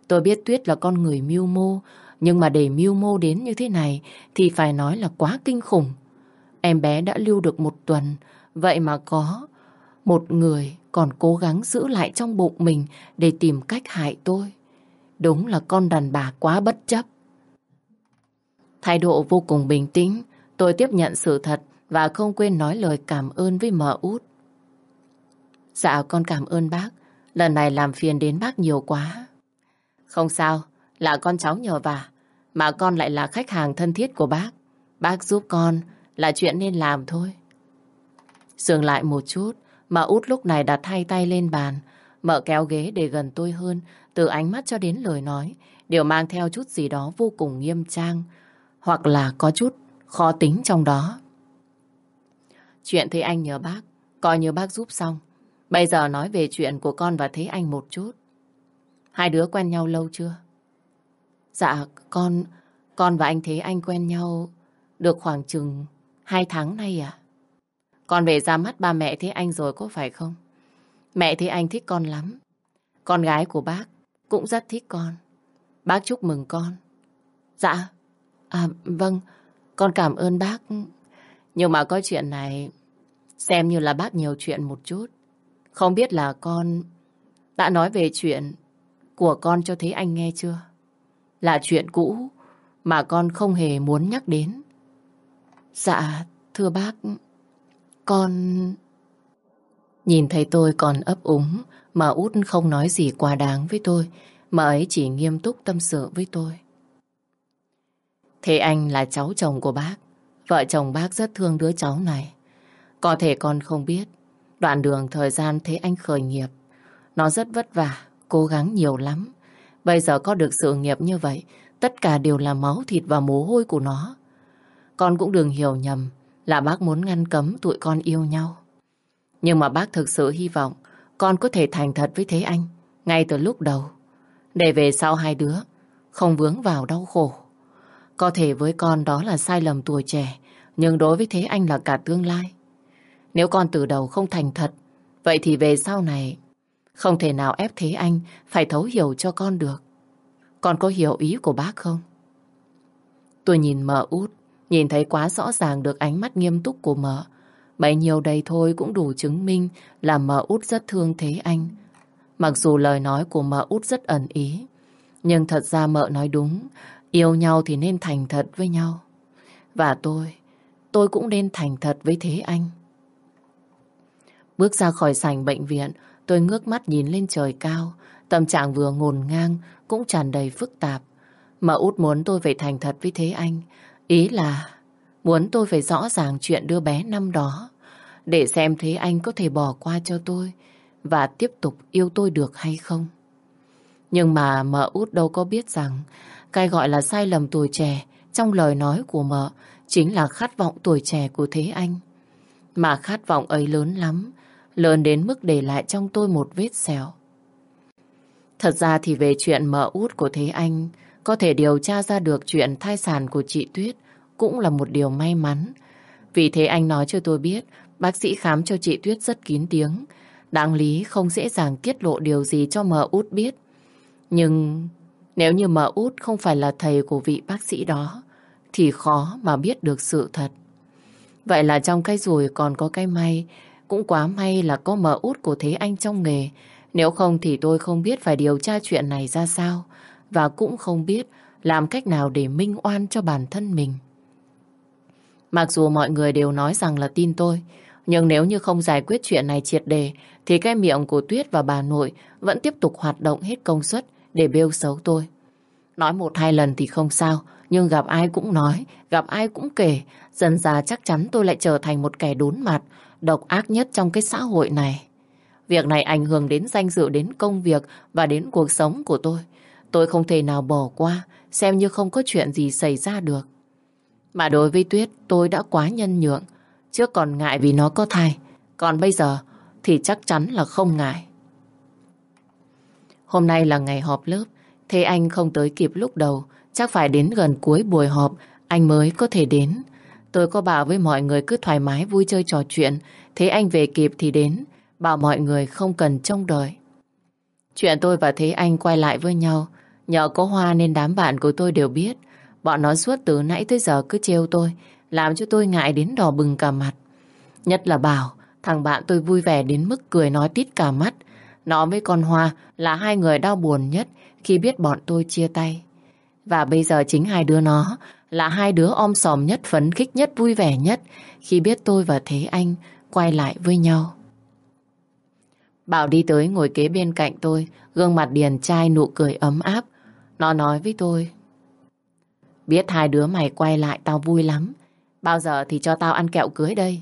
Tôi biết Tuyết là con người mưu mô, nhưng mà để mưu mô đến như thế này thì phải nói là quá kinh khủng. Em bé đã lưu được một tuần, vậy mà có một người còn cố gắng giữ lại trong bụng mình để tìm cách hại tôi. Đúng là con đàn bà quá bất chấp. Thái độ vô cùng bình tĩnh, tôi tiếp nhận sự thật và không quên nói lời cảm ơn với mợ út. Dạ con cảm ơn bác, lần này làm phiền đến bác nhiều quá. Không sao, là con cháu nhờ vả, mà con lại là khách hàng thân thiết của bác. Bác giúp con là chuyện nên làm thôi. Dừng lại một chút, mà út lúc này đặt hai tay lên bàn, mợ kéo ghế để gần tôi hơn, từ ánh mắt cho đến lời nói, đều mang theo chút gì đó vô cùng nghiêm trang, hoặc là có chút khó tính trong đó. Chuyện thấy anh nhờ bác, Coi như bác giúp xong. Bây giờ nói về chuyện của con và Thế Anh một chút. Hai đứa quen nhau lâu chưa? Dạ, con... Con và anh Thế Anh quen nhau được khoảng chừng hai tháng nay à? Con về ra mắt ba mẹ Thế Anh rồi có phải không? Mẹ Thế Anh thích con lắm. Con gái của bác cũng rất thích con. Bác chúc mừng con. Dạ. À, vâng, con cảm ơn bác. Nhưng mà có chuyện này, xem như là bác nhiều chuyện một chút. Không biết là con đã nói về chuyện của con cho thấy anh nghe chưa? Là chuyện cũ mà con không hề muốn nhắc đến. Dạ, thưa bác, con... Nhìn thấy tôi còn ấp úng, mà út không nói gì quá đáng với tôi, mà ấy chỉ nghiêm túc tâm sự với tôi. Thế anh là cháu chồng của bác. Vợ chồng bác rất thương đứa cháu này. Có thể con không biết, đoạn đường thời gian thế anh khởi nghiệp. Nó rất vất vả, cố gắng nhiều lắm. Bây giờ có được sự nghiệp như vậy, tất cả đều là máu thịt và mồ hôi của nó. Con cũng đừng hiểu nhầm là bác muốn ngăn cấm tụi con yêu nhau. Nhưng mà bác thực sự hy vọng con có thể thành thật với Thế Anh ngay từ lúc đầu. Để về sau hai đứa không vướng vào đau khổ. Có thể với con đó là sai lầm tuổi trẻ, nhưng đối với Thế Anh là cả tương lai. Nếu con từ đầu không thành thật, vậy thì về sau này không thể nào ép Thế Anh phải thấu hiểu cho con được. Con có hiểu ý của bác không? Tôi nhìn mợ út, nhìn thấy quá rõ ràng được ánh mắt nghiêm túc của mợ. Bấy nhiêu đây thôi cũng đủ chứng minh là mợ út rất thương Thế Anh. Mặc dù lời nói của mợ út rất ẩn ý, nhưng thật ra mợ nói đúng, Yêu nhau thì nên thành thật với nhau. Và tôi, tôi cũng nên thành thật với Thế Anh. Bước ra khỏi sảnh bệnh viện, tôi ngước mắt nhìn lên trời cao. Tâm trạng vừa ngổn ngang, cũng tràn đầy phức tạp. mợ út muốn tôi phải thành thật với Thế Anh. Ý là muốn tôi phải rõ ràng chuyện đưa bé năm đó. Để xem Thế Anh có thể bỏ qua cho tôi và tiếp tục yêu tôi được hay không. Nhưng mà mợ út đâu có biết rằng cái gọi là sai lầm tuổi trẻ trong lời nói của mợ chính là khát vọng tuổi trẻ của Thế Anh. Mà khát vọng ấy lớn lắm, lớn đến mức để lại trong tôi một vết sẹo. Thật ra thì về chuyện mợ út của Thế Anh có thể điều tra ra được chuyện thai sản của chị Tuyết cũng là một điều may mắn. Vì thế anh nói cho tôi biết bác sĩ khám cho chị Tuyết rất kín tiếng. Đáng lý không dễ dàng tiết lộ điều gì cho mờ út biết. Nhưng nếu như mờ út không phải là thầy của vị bác sĩ đó, thì khó mà biết được sự thật. Vậy là trong cái rủi còn có cái may, cũng quá may là có mờ út của Thế Anh trong nghề. Nếu không thì tôi không biết phải điều tra chuyện này ra sao, và cũng không biết làm cách nào để minh oan cho bản thân mình. Mặc dù mọi người đều nói rằng là tin tôi, nhưng nếu như không giải quyết chuyện này triệt đề, thì cái miệng của Tuyết và bà nội vẫn tiếp tục hoạt động hết công suất, để bêu xấu tôi. Nói một hai lần thì không sao, nhưng gặp ai cũng nói, gặp ai cũng kể, dần già chắc chắn tôi lại trở thành một kẻ đốn mặt, độc ác nhất trong cái xã hội này. Việc này ảnh hưởng đến danh dự, đến công việc và đến cuộc sống của tôi. Tôi không thể nào bỏ qua, xem như không có chuyện gì xảy ra được. Mà đối với Tuyết, tôi đã quá nhân nhượng, trước còn ngại vì nó có thai. Còn bây giờ thì chắc chắn là không ngại. Hôm nay là ngày họp lớp, thế anh không tới kịp lúc đầu, chắc phải đến gần cuối buổi họp anh mới có thể đến. Tôi có bảo với mọi người cứ thoải mái vui chơi trò chuyện, thế anh về kịp thì đến, bảo mọi người không cần trông đợi. Chuyện tôi và Thế Anh quay lại với nhau, nhờ có Hoa nên đám bạn của tôi đều biết. Bọn nó suốt từ nãy tới giờ cứ trêu tôi, làm cho tôi ngại đến đỏ bừng cả mặt. Nhất là Bảo, thằng bạn tôi vui vẻ đến mức cười nói tít cả mắt, nó với con Hoa là hai người đau buồn nhất khi biết bọn tôi chia tay. Và bây giờ chính hai đứa nó là hai đứa om sòm nhất, phấn khích nhất, vui vẻ nhất khi biết tôi và Thế Anh quay lại với nhau. Bảo đi tới ngồi kế bên cạnh tôi, gương mặt điền trai nụ cười ấm áp. Nó nói với tôi. Biết hai đứa mày quay lại tao vui lắm. Bao giờ thì cho tao ăn kẹo cưới đây?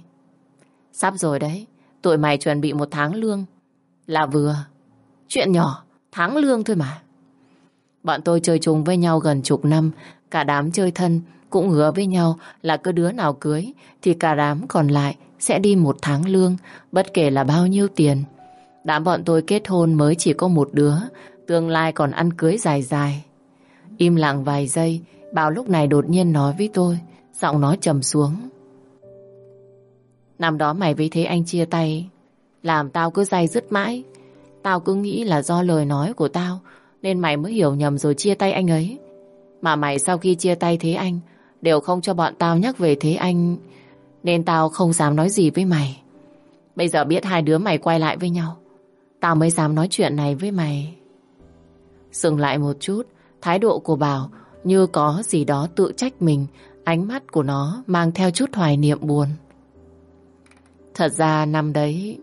Sắp rồi đấy, tụi mày chuẩn bị một tháng lương là vừa. Chuyện nhỏ, tháng lương thôi mà. Bọn tôi chơi chung với nhau gần chục năm, cả đám chơi thân cũng hứa với nhau là cứ đứa nào cưới thì cả đám còn lại sẽ đi một tháng lương, bất kể là bao nhiêu tiền. Đám bọn tôi kết hôn mới chỉ có một đứa, tương lai còn ăn cưới dài dài. Im lặng vài giây, Bảo lúc này đột nhiên nói với tôi, giọng nói trầm xuống. Năm đó mày với thế anh chia tay, làm tao cứ day dứt mãi. Tao cứ nghĩ là do lời nói của tao, nên mày mới hiểu nhầm rồi chia tay anh ấy. Mà mày sau khi chia tay thế anh, đều không cho bọn tao nhắc về thế anh, nên tao không dám nói gì với mày. Bây giờ biết hai đứa mày quay lại với nhau, tao mới dám nói chuyện này với mày. Dừng lại một chút, thái độ của Bảo như có gì đó tự trách mình, ánh mắt của nó mang theo chút hoài niệm buồn. Thật ra năm đấy,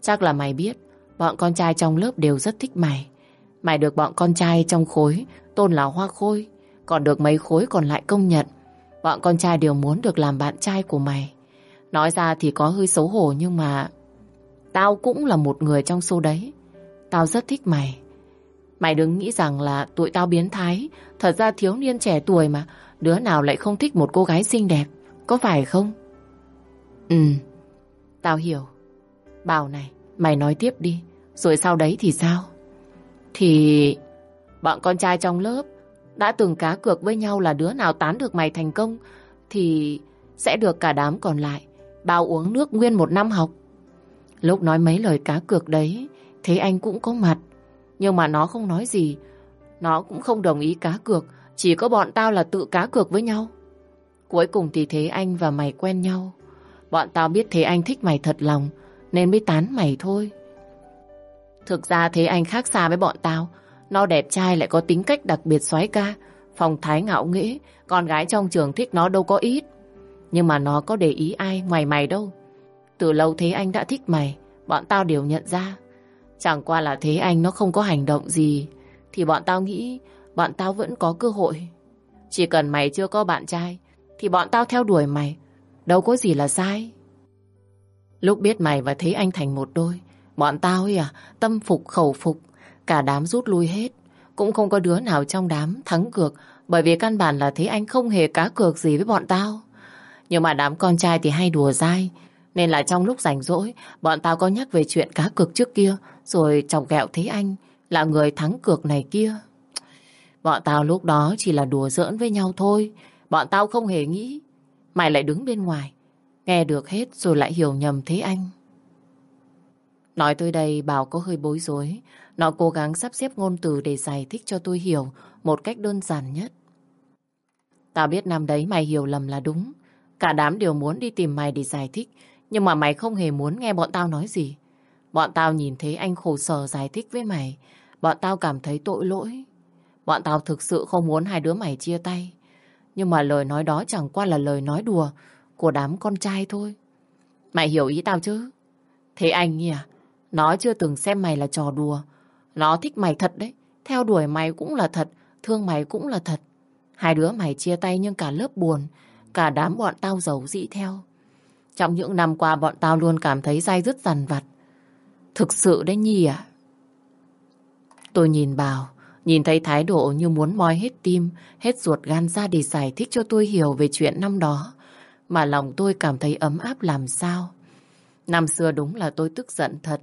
chắc là mày biết, bọn con trai trong lớp đều rất thích mày. Mày được bọn con trai trong khối tôn là hoa khôi, còn được mấy khối còn lại công nhận. Bọn con trai đều muốn được làm bạn trai của mày. Nói ra thì có hơi xấu hổ nhưng mà tao cũng là một người trong số đấy. Tao rất thích mày. Mày đừng nghĩ rằng là tụi tao biến thái. Thật ra thiếu niên trẻ tuổi mà. Đứa nào lại không thích một cô gái xinh đẹp. Có phải không? Ừ. Tao hiểu. Bảo này, mày nói tiếp đi. Rồi sau đấy thì sao? Thì... Bọn con trai trong lớp đã từng cá cược với nhau là đứa nào tán được mày thành công thì sẽ được cả đám còn lại bao uống nước nguyên một năm học. Lúc nói mấy lời cá cược đấy, thế anh cũng có mặt. Nhưng mà nó không nói gì. Nó cũng không đồng ý cá cược. Chỉ có bọn tao là tự cá cược với nhau. Cuối cùng thì Thế Anh và mày quen nhau. Bọn tao biết Thế Anh thích mày thật lòng. Nên mới tán mày thôi. Thực ra Thế Anh khác xa với bọn tao. Nó đẹp trai lại có tính cách đặc biệt xoáy ca. Phong thái ngạo nghĩ. Con gái trong trường thích nó đâu có ít. Nhưng mà nó có để ý ai ngoài mày đâu. Từ lâu Thế Anh đã thích mày. Bọn tao đều nhận ra. Chẳng qua là thế anh nó không có hành động gì, Thì bọn tao nghĩ Bọn tao vẫn có cơ hội. Chỉ cần mày chưa có bạn trai, Thì bọn tao theo đuổi mày. Đâu có gì là sai. Lúc biết mày và Thế Anh thành một đôi, Bọn tao ấy à Tâm phục khẩu phục, Cả đám rút lui hết. Cũng không có đứa nào trong đám thắng cược, Bởi vì căn bản là Thế Anh không hề cá cược gì với bọn tao. Nhưng mà đám con trai thì hay đùa dai nên là trong lúc rảnh rỗi, Bọn tao có nhắc về chuyện cá cược trước kia, rồi chọc ghẹo thấy anh là người thắng cược này kia. Bọn tao lúc đó chỉ là đùa giỡn với nhau thôi. Bọn tao không hề nghĩ. Mày lại đứng bên ngoài. Nghe được hết rồi lại hiểu nhầm thế anh. Nói tới đây, Bảo có hơi bối rối. Nó cố gắng sắp xếp ngôn từ để giải thích cho tôi hiểu một cách đơn giản nhất. Tao biết năm đấy mày hiểu lầm là đúng. Cả đám đều muốn đi tìm mày để giải thích. Nhưng mà mày không hề muốn nghe bọn tao nói gì. Bọn tao nhìn thấy anh khổ sở giải thích với mày. Bọn tao cảm thấy tội lỗi. Bọn tao thực sự không muốn hai đứa mày chia tay. Nhưng mà lời nói đó chẳng qua là lời nói đùa của đám con trai thôi. Mày hiểu ý tao chứ? Thế anh nhỉ? Nó chưa từng xem mày là trò đùa. Nó thích mày thật đấy. Theo đuổi mày cũng là thật. Thương mày cũng là thật. Hai đứa mày chia tay nhưng cả lớp buồn. Cả đám bọn tao giàu dĩ theo. Trong những năm qua bọn tao luôn cảm thấy dai dứt dằn vặt. Thực sự đấy Nhi à? Tôi nhìn bảo nhìn thấy thái độ như muốn moi hết tim, hết ruột gan ra để giải thích cho tôi hiểu về chuyện năm đó. Mà lòng tôi cảm thấy ấm áp làm sao. Năm xưa đúng là tôi tức giận thật.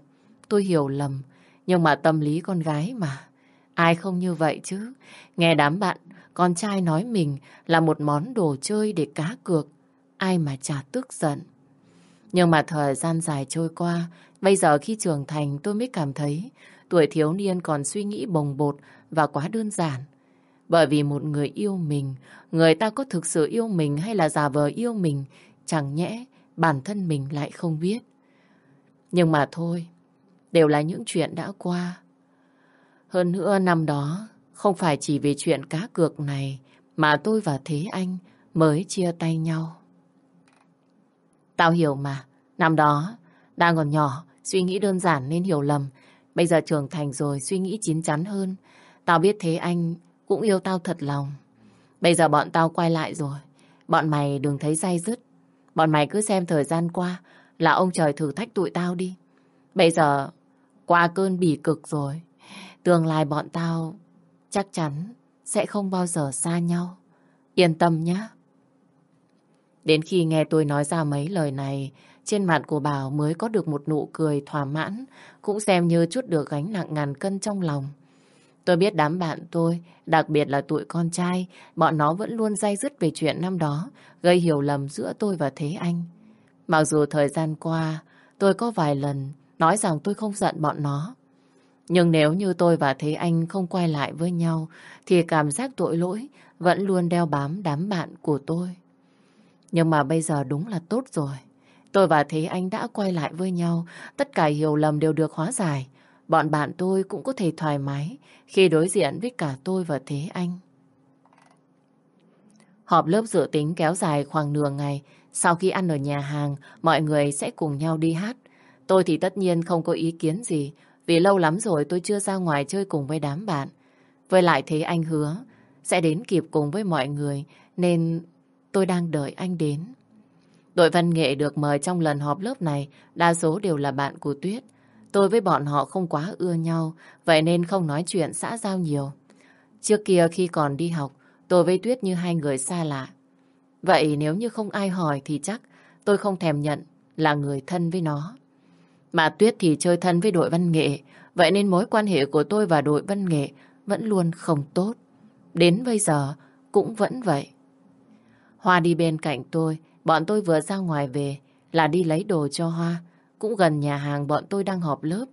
Tôi hiểu lầm. Nhưng mà tâm lý con gái mà. Ai không như vậy chứ. Nghe đám bạn, con trai nói mình là một món đồ chơi để cá cược. Ai mà chả tức giận. Nhưng mà thời gian dài trôi qua, Bây giờ khi trưởng thành tôi mới cảm thấy tuổi thiếu niên còn suy nghĩ bồng bột và quá đơn giản. Bởi vì một người yêu mình, người ta có thực sự yêu mình hay là giả vờ yêu mình, chẳng nhẽ bản thân mình lại không biết. Nhưng mà thôi, đều là những chuyện đã qua. Hơn nữa năm đó, không phải chỉ vì chuyện cá cược này mà tôi và Thế Anh mới chia tay nhau. Tao hiểu mà, năm đó đang còn nhỏ, suy nghĩ đơn giản nên hiểu lầm. Bây giờ trưởng thành rồi, suy nghĩ chín chắn hơn. Tao biết thế anh cũng yêu tao thật lòng. Bây giờ bọn tao quay lại rồi. Bọn mày đừng thấy day dứt. Bọn mày cứ xem thời gian qua là ông trời thử thách tụi tao đi. Bây giờ qua cơn bỉ cực rồi. Tương lai bọn tao chắc chắn sẽ không bao giờ xa nhau. Yên tâm nhé. Đến khi nghe tôi nói ra mấy lời này, trên mặt của Bảo mới có được một nụ cười thỏa mãn, cũng xem như chút được gánh nặng ngàn cân trong lòng. Tôi biết đám bạn tôi, đặc biệt là tụi con trai, bọn nó vẫn luôn dây dứt về chuyện năm đó, gây hiểu lầm giữa tôi và Thế Anh. Mặc dù thời gian qua, tôi có vài lần nói rằng tôi không giận bọn nó. Nhưng nếu như tôi và Thế Anh không quay lại với nhau, thì cảm giác tội lỗi vẫn luôn đeo bám đám bạn của tôi. Nhưng mà bây giờ đúng là tốt rồi. Tôi và Thế Anh đã quay lại với nhau, tất cả hiểu lầm đều được hóa giải. Bọn bạn tôi cũng có thể thoải mái khi đối diện với cả tôi và Thế Anh. Họp lớp dự tính kéo dài khoảng nửa ngày. Sau khi ăn ở nhà hàng, mọi người sẽ cùng nhau đi hát. Tôi thì tất nhiên không có ý kiến gì, vì lâu lắm rồi tôi chưa ra ngoài chơi cùng với đám bạn. Với lại Thế Anh hứa sẽ đến kịp cùng với mọi người, nên tôi đang đợi anh đến. Đội văn nghệ được mời trong lần họp lớp này, đa số đều là bạn của Tuyết. Tôi với bọn họ không quá ưa nhau, vậy nên không nói chuyện xã giao nhiều. Trước kia khi còn đi học, tôi với Tuyết như hai người xa lạ. Vậy nếu như không ai hỏi thì chắc tôi không thèm nhận là người thân với nó. Mà Tuyết thì chơi thân với đội văn nghệ, vậy nên mối quan hệ của tôi và đội văn nghệ vẫn luôn không tốt. Đến bây giờ cũng vẫn vậy. Hoa đi bên cạnh tôi, bọn tôi vừa ra ngoài về là đi lấy đồ cho Hoa. Cũng gần nhà hàng bọn tôi đang họp lớp.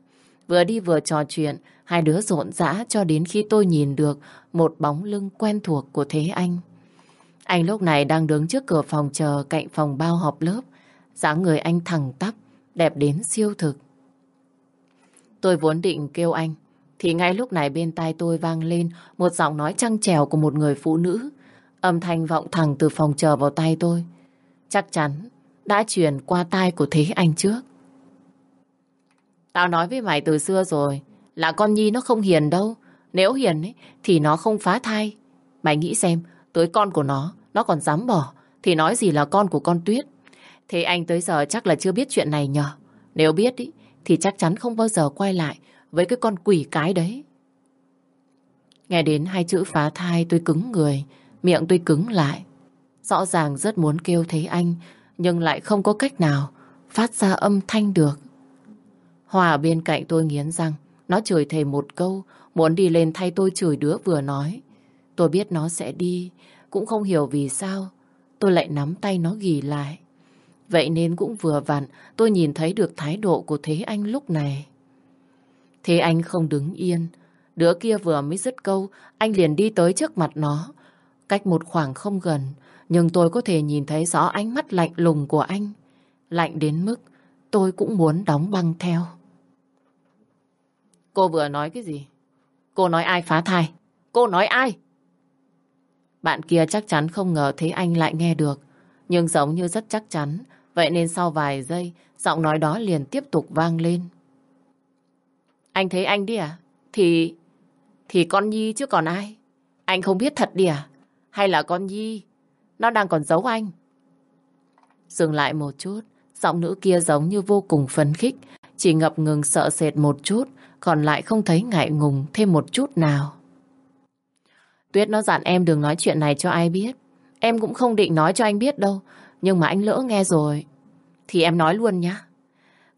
Vừa đi vừa trò chuyện, hai đứa rộn rã cho đến khi tôi nhìn được một bóng lưng quen thuộc của Thế Anh. Anh lúc này đang đứng trước cửa phòng chờ cạnh phòng bao họp lớp. dáng người anh thẳng tắp, đẹp đến siêu thực. Tôi vốn định kêu anh, thì ngay lúc này bên tai tôi vang lên một giọng nói trăng trèo của một người phụ nữ. Âm thanh vọng thẳng từ phòng chờ vào tay tôi. Chắc chắn đã truyền qua tai của Thế Anh trước. Tao nói với mày từ xưa rồi là con Nhi nó không hiền đâu. Nếu hiền ấy, thì nó không phá thai. Mày nghĩ xem, tới con của nó, nó còn dám bỏ, thì nói gì là con của con Tuyết. Thế anh tới giờ chắc là chưa biết chuyện này nhờ. Nếu biết ý, thì chắc chắn không bao giờ quay lại với cái con quỷ cái đấy. Nghe đến hai chữ phá thai tôi cứng người, miệng tôi cứng lại. Rõ ràng rất muốn kêu thấy anh, nhưng lại không có cách nào phát ra âm thanh được. Hòa bên cạnh tôi nghiến răng, nó chửi thề một câu, muốn đi lên thay tôi chửi đứa vừa nói. Tôi biết nó sẽ đi, cũng không hiểu vì sao. Tôi lại nắm tay nó ghi lại. Vậy nên cũng vừa vặn tôi nhìn thấy được thái độ của Thế Anh lúc này. Thế Anh không đứng yên. Đứa kia vừa mới dứt câu, anh liền đi tới trước mặt nó. Cách một khoảng không gần, nhưng tôi có thể nhìn thấy rõ ánh mắt lạnh lùng của anh. Lạnh đến mức tôi cũng muốn đóng băng theo. Cô vừa nói cái gì? Cô nói ai phá thai? Cô nói ai? Bạn kia chắc chắn không ngờ thấy anh lại nghe được. Nhưng giống như rất chắc chắn. Vậy nên sau vài giây, giọng nói đó liền tiếp tục vang lên. Anh thấy anh đi à? Thì... Thì con Nhi chứ còn ai? Anh không biết thật đi à? Hay là con Nhi? Nó đang còn giấu anh. Dừng lại một chút, giọng nữ kia giống như vô cùng phấn khích. Chỉ ngập ngừng sợ sệt một chút, còn lại không thấy ngại ngùng thêm một chút nào. Tuyết nó dặn em đừng nói chuyện này cho ai biết. Em cũng không định nói cho anh biết đâu. Nhưng mà anh lỡ nghe rồi. Thì em nói luôn nhá.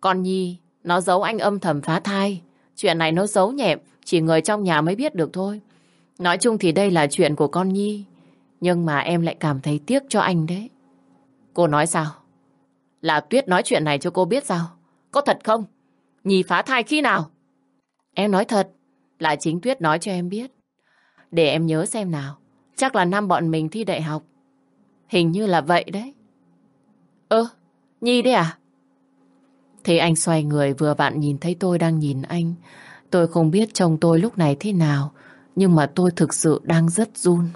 Con Nhi, nó giấu anh âm thầm phá thai. Chuyện này nó giấu nhẹm, chỉ người trong nhà mới biết được thôi. Nói chung thì đây là chuyện của con Nhi. Nhưng mà em lại cảm thấy tiếc cho anh đấy. Cô nói sao? Là Tuyết nói chuyện này cho cô biết sao? Có thật không? Nhi phá thai khi nào? Em nói thật, là chính Tuyết nói cho em biết. Để em nhớ xem nào. Chắc là năm bọn mình thi đại học. Hình như là vậy đấy. Ơ, Nhi đấy à? Thế anh xoay người vừa vặn nhìn thấy tôi đang nhìn anh. Tôi không biết chồng tôi lúc này thế nào, nhưng mà tôi thực sự đang rất run.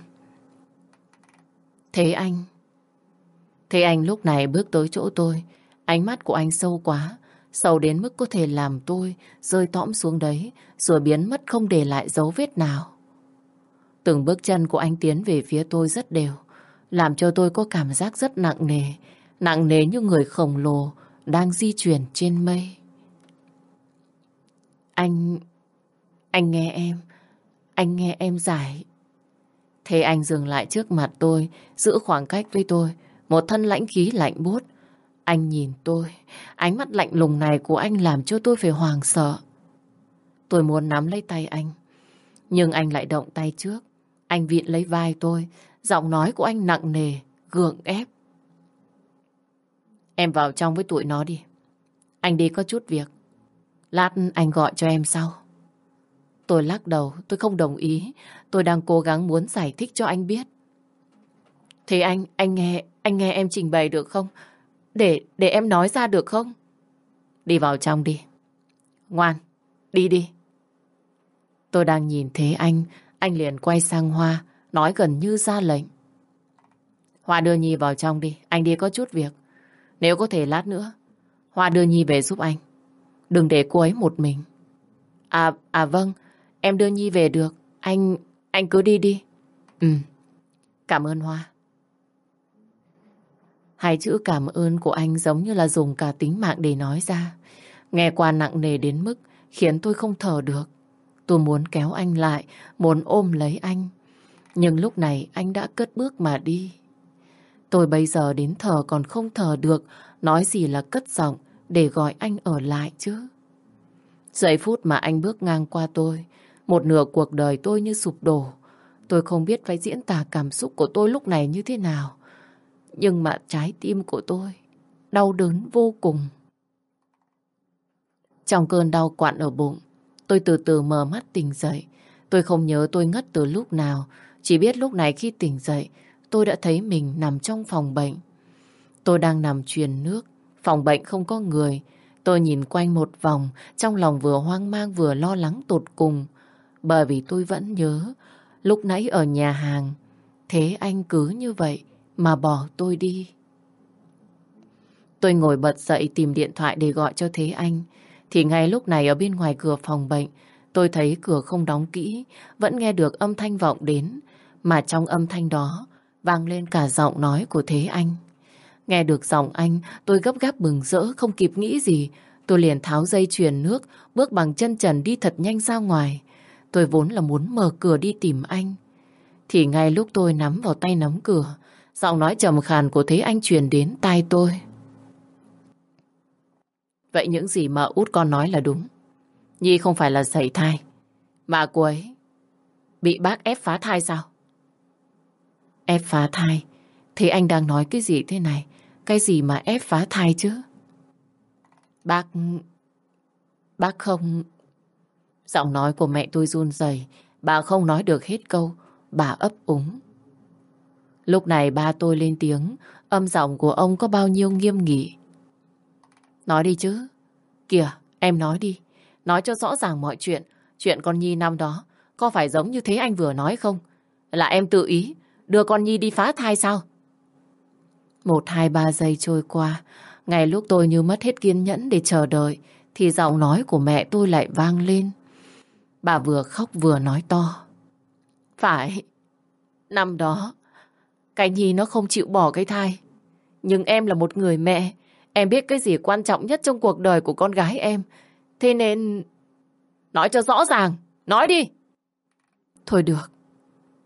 Thế anh... Thế anh lúc này bước tới chỗ tôi, ánh mắt của anh sâu quá, sâu đến mức có thể làm tôi rơi tõm xuống đấy, rồi biến mất không để lại dấu vết nào. Từng bước chân của anh tiến về phía tôi rất đều, làm cho tôi có cảm giác rất nặng nề, nặng nề như người khổng lồ đang di chuyển trên mây. Anh... anh nghe em, anh nghe em giải. Thế anh dừng lại trước mặt tôi, giữ khoảng cách với tôi, một thân lãnh khí lạnh buốt. Anh nhìn tôi, ánh mắt lạnh lùng này của anh làm cho tôi phải hoàng sợ. Tôi muốn nắm lấy tay anh, nhưng anh lại động tay trước. Anh vịn lấy vai tôi, giọng nói của anh nặng nề, gượng ép. Em vào trong với tụi nó đi. Anh đi có chút việc. Lát anh gọi cho em sau. Tôi lắc đầu, tôi không đồng ý. Tôi đang cố gắng muốn giải thích cho anh biết. Thế anh, anh nghe, anh nghe em trình bày được không? Để, để em nói ra được không? Đi vào trong đi. Ngoan, đi đi. Tôi đang nhìn thấy anh, anh liền quay sang Hoa, nói gần như ra lệnh. Hoa đưa Nhi vào trong đi, anh đi có chút việc. Nếu có thể lát nữa, Hoa đưa Nhi về giúp anh. Đừng để cô ấy một mình. À, à vâng, em đưa Nhi về được. Anh, anh cứ đi đi. Ừ, cảm ơn Hoa. Hai chữ cảm ơn của anh giống như là dùng cả tính mạng để nói ra. Nghe qua nặng nề đến mức khiến tôi không thở được. Tôi muốn kéo anh lại, muốn ôm lấy anh. Nhưng lúc này anh đã cất bước mà đi. Tôi bây giờ đến thở còn không thở được, nói gì là cất giọng để gọi anh ở lại chứ. Giây phút mà anh bước ngang qua tôi, một nửa cuộc đời tôi như sụp đổ. Tôi không biết phải diễn tả cảm xúc của tôi lúc này như thế nào. Nhưng mà trái tim của tôi đau đớn vô cùng. Trong cơn đau quặn ở bụng, tôi từ từ mở mắt tỉnh dậy. Tôi không nhớ tôi ngất từ lúc nào, chỉ biết lúc này khi tỉnh dậy, tôi đã thấy mình nằm trong phòng bệnh. Tôi đang nằm truyền nước, phòng bệnh không có người. Tôi nhìn quanh một vòng, trong lòng vừa hoang mang vừa lo lắng tột cùng. Bởi vì tôi vẫn nhớ, lúc nãy ở nhà hàng, thế anh cứ như vậy mà bỏ tôi đi. Tôi ngồi bật dậy tìm điện thoại để gọi cho Thế Anh. Thì ngay lúc này ở bên ngoài cửa phòng bệnh, tôi thấy cửa không đóng kỹ, vẫn nghe được âm thanh vọng đến. Mà trong âm thanh đó vang lên cả giọng nói của Thế Anh. Nghe được giọng anh, tôi gấp gáp bừng rỡ, không kịp nghĩ gì. Tôi liền tháo dây chuyền nước, bước bằng chân trần đi thật nhanh ra ngoài. Tôi vốn là muốn mở cửa đi tìm anh. Thì ngay lúc tôi nắm vào tay nắm cửa, giọng nói trầm khàn của Thế Anh truyền đến tai tôi. Vậy những gì mà út con nói là đúng. Nhi không phải là sảy thai, mà cô ấy bị bác ép phá thai sao? Ép phá thai? Thế anh đang nói cái gì thế này? Cái gì mà ép phá thai chứ? Bác... Bác không... Giọng nói của mẹ tôi run rẩy, bà không nói được hết câu, bà ấp úng. Lúc này ba tôi lên tiếng, âm giọng của ông có bao nhiêu nghiêm nghị. Nói đi chứ. Kìa, em nói đi. Nói cho rõ ràng mọi chuyện. Chuyện con Nhi năm đó có phải giống như thế anh vừa nói không? Là em tự ý đưa con Nhi đi phá thai sao? Một, hai, ba giây trôi qua. ngay lúc tôi như mất hết kiên nhẫn để chờ đợi thì giọng nói của mẹ tôi lại vang lên. Bà vừa khóc vừa nói to. Phải, năm đó cái Nhi nó không chịu bỏ cái thai. Nhưng em là một người mẹ. Em biết cái gì quan trọng nhất trong cuộc đời của con gái em. Thế nên... Nói cho rõ ràng. Nói đi. Thôi được.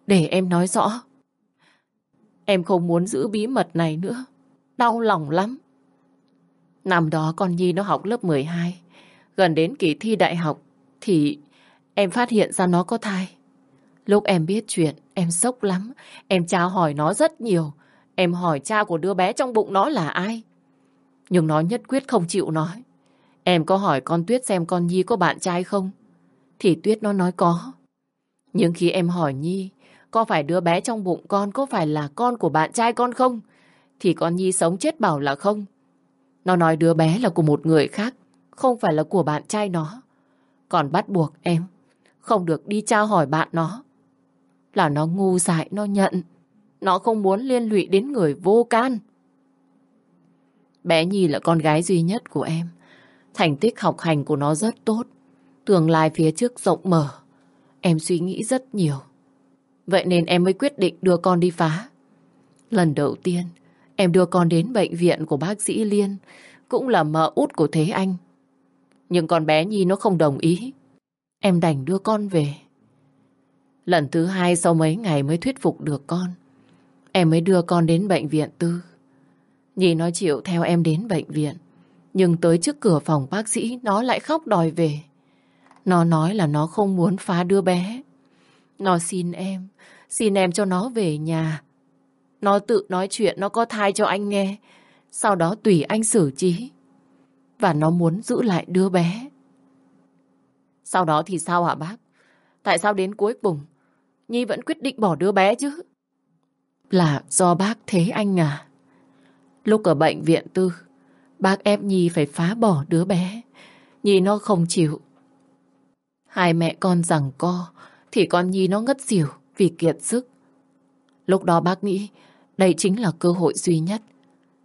Để em nói rõ. Em không muốn giữ bí mật này nữa. Đau lòng lắm. Năm đó con Nhi nó học lớp 12. Gần đến kỳ thi đại học thì em phát hiện ra nó có thai. Lúc em biết chuyện, em sốc lắm. Em tra hỏi nó rất nhiều. Em hỏi cha của đứa bé trong bụng nó là ai. Nhưng nó nhất quyết không chịu nói. Em có hỏi con Tuyết xem con Nhi có bạn trai không? Thì Tuyết nó nói có. Nhưng khi em hỏi Nhi, có phải đứa bé trong bụng con có phải là con của bạn trai con không? Thì con Nhi sống chết bảo là không. Nó nói đứa bé là của một người khác, không phải là của bạn trai nó. Còn bắt buộc em không được đi trao hỏi bạn nó là nó ngu dại, nó nhận. Nó không muốn liên lụy đến người vô can. Bé Nhi là con gái duy nhất của em. Thành tích học hành của nó rất tốt. Tương lai phía trước rộng mở. Em suy nghĩ rất nhiều. Vậy nên em mới quyết định đưa con đi phá. Lần đầu tiên, em đưa con đến bệnh viện của bác sĩ Liên, cũng là mợ út của Thế Anh. Nhưng con bé Nhi nó không đồng ý. Em đành đưa con về. Lần thứ hai sau mấy ngày mới thuyết phục được con. Em mới đưa con đến bệnh viện tư. Nhi nó chịu theo em đến bệnh viện. Nhưng tới trước cửa phòng bác sĩ nó lại khóc đòi về. Nó nói là nó không muốn phá đứa bé. Nó xin em, xin em cho nó về nhà. Nó tự nói chuyện nó có thai cho anh nghe. Sau đó tùy anh xử trí. Và nó muốn giữ lại đứa bé. Sau đó thì sao hả bác? Tại sao đến cuối cùng Nhi vẫn quyết định bỏ đứa bé chứ? Là do bác thế anh à? Lúc ở bệnh viện tư, Bác ép Nhi phải phá bỏ đứa bé Nhi nó không chịu Hai mẹ con rằng co, Thì con Nhi nó ngất xỉu Vì kiệt sức Lúc đó bác nghĩ Đây chính là cơ hội duy nhất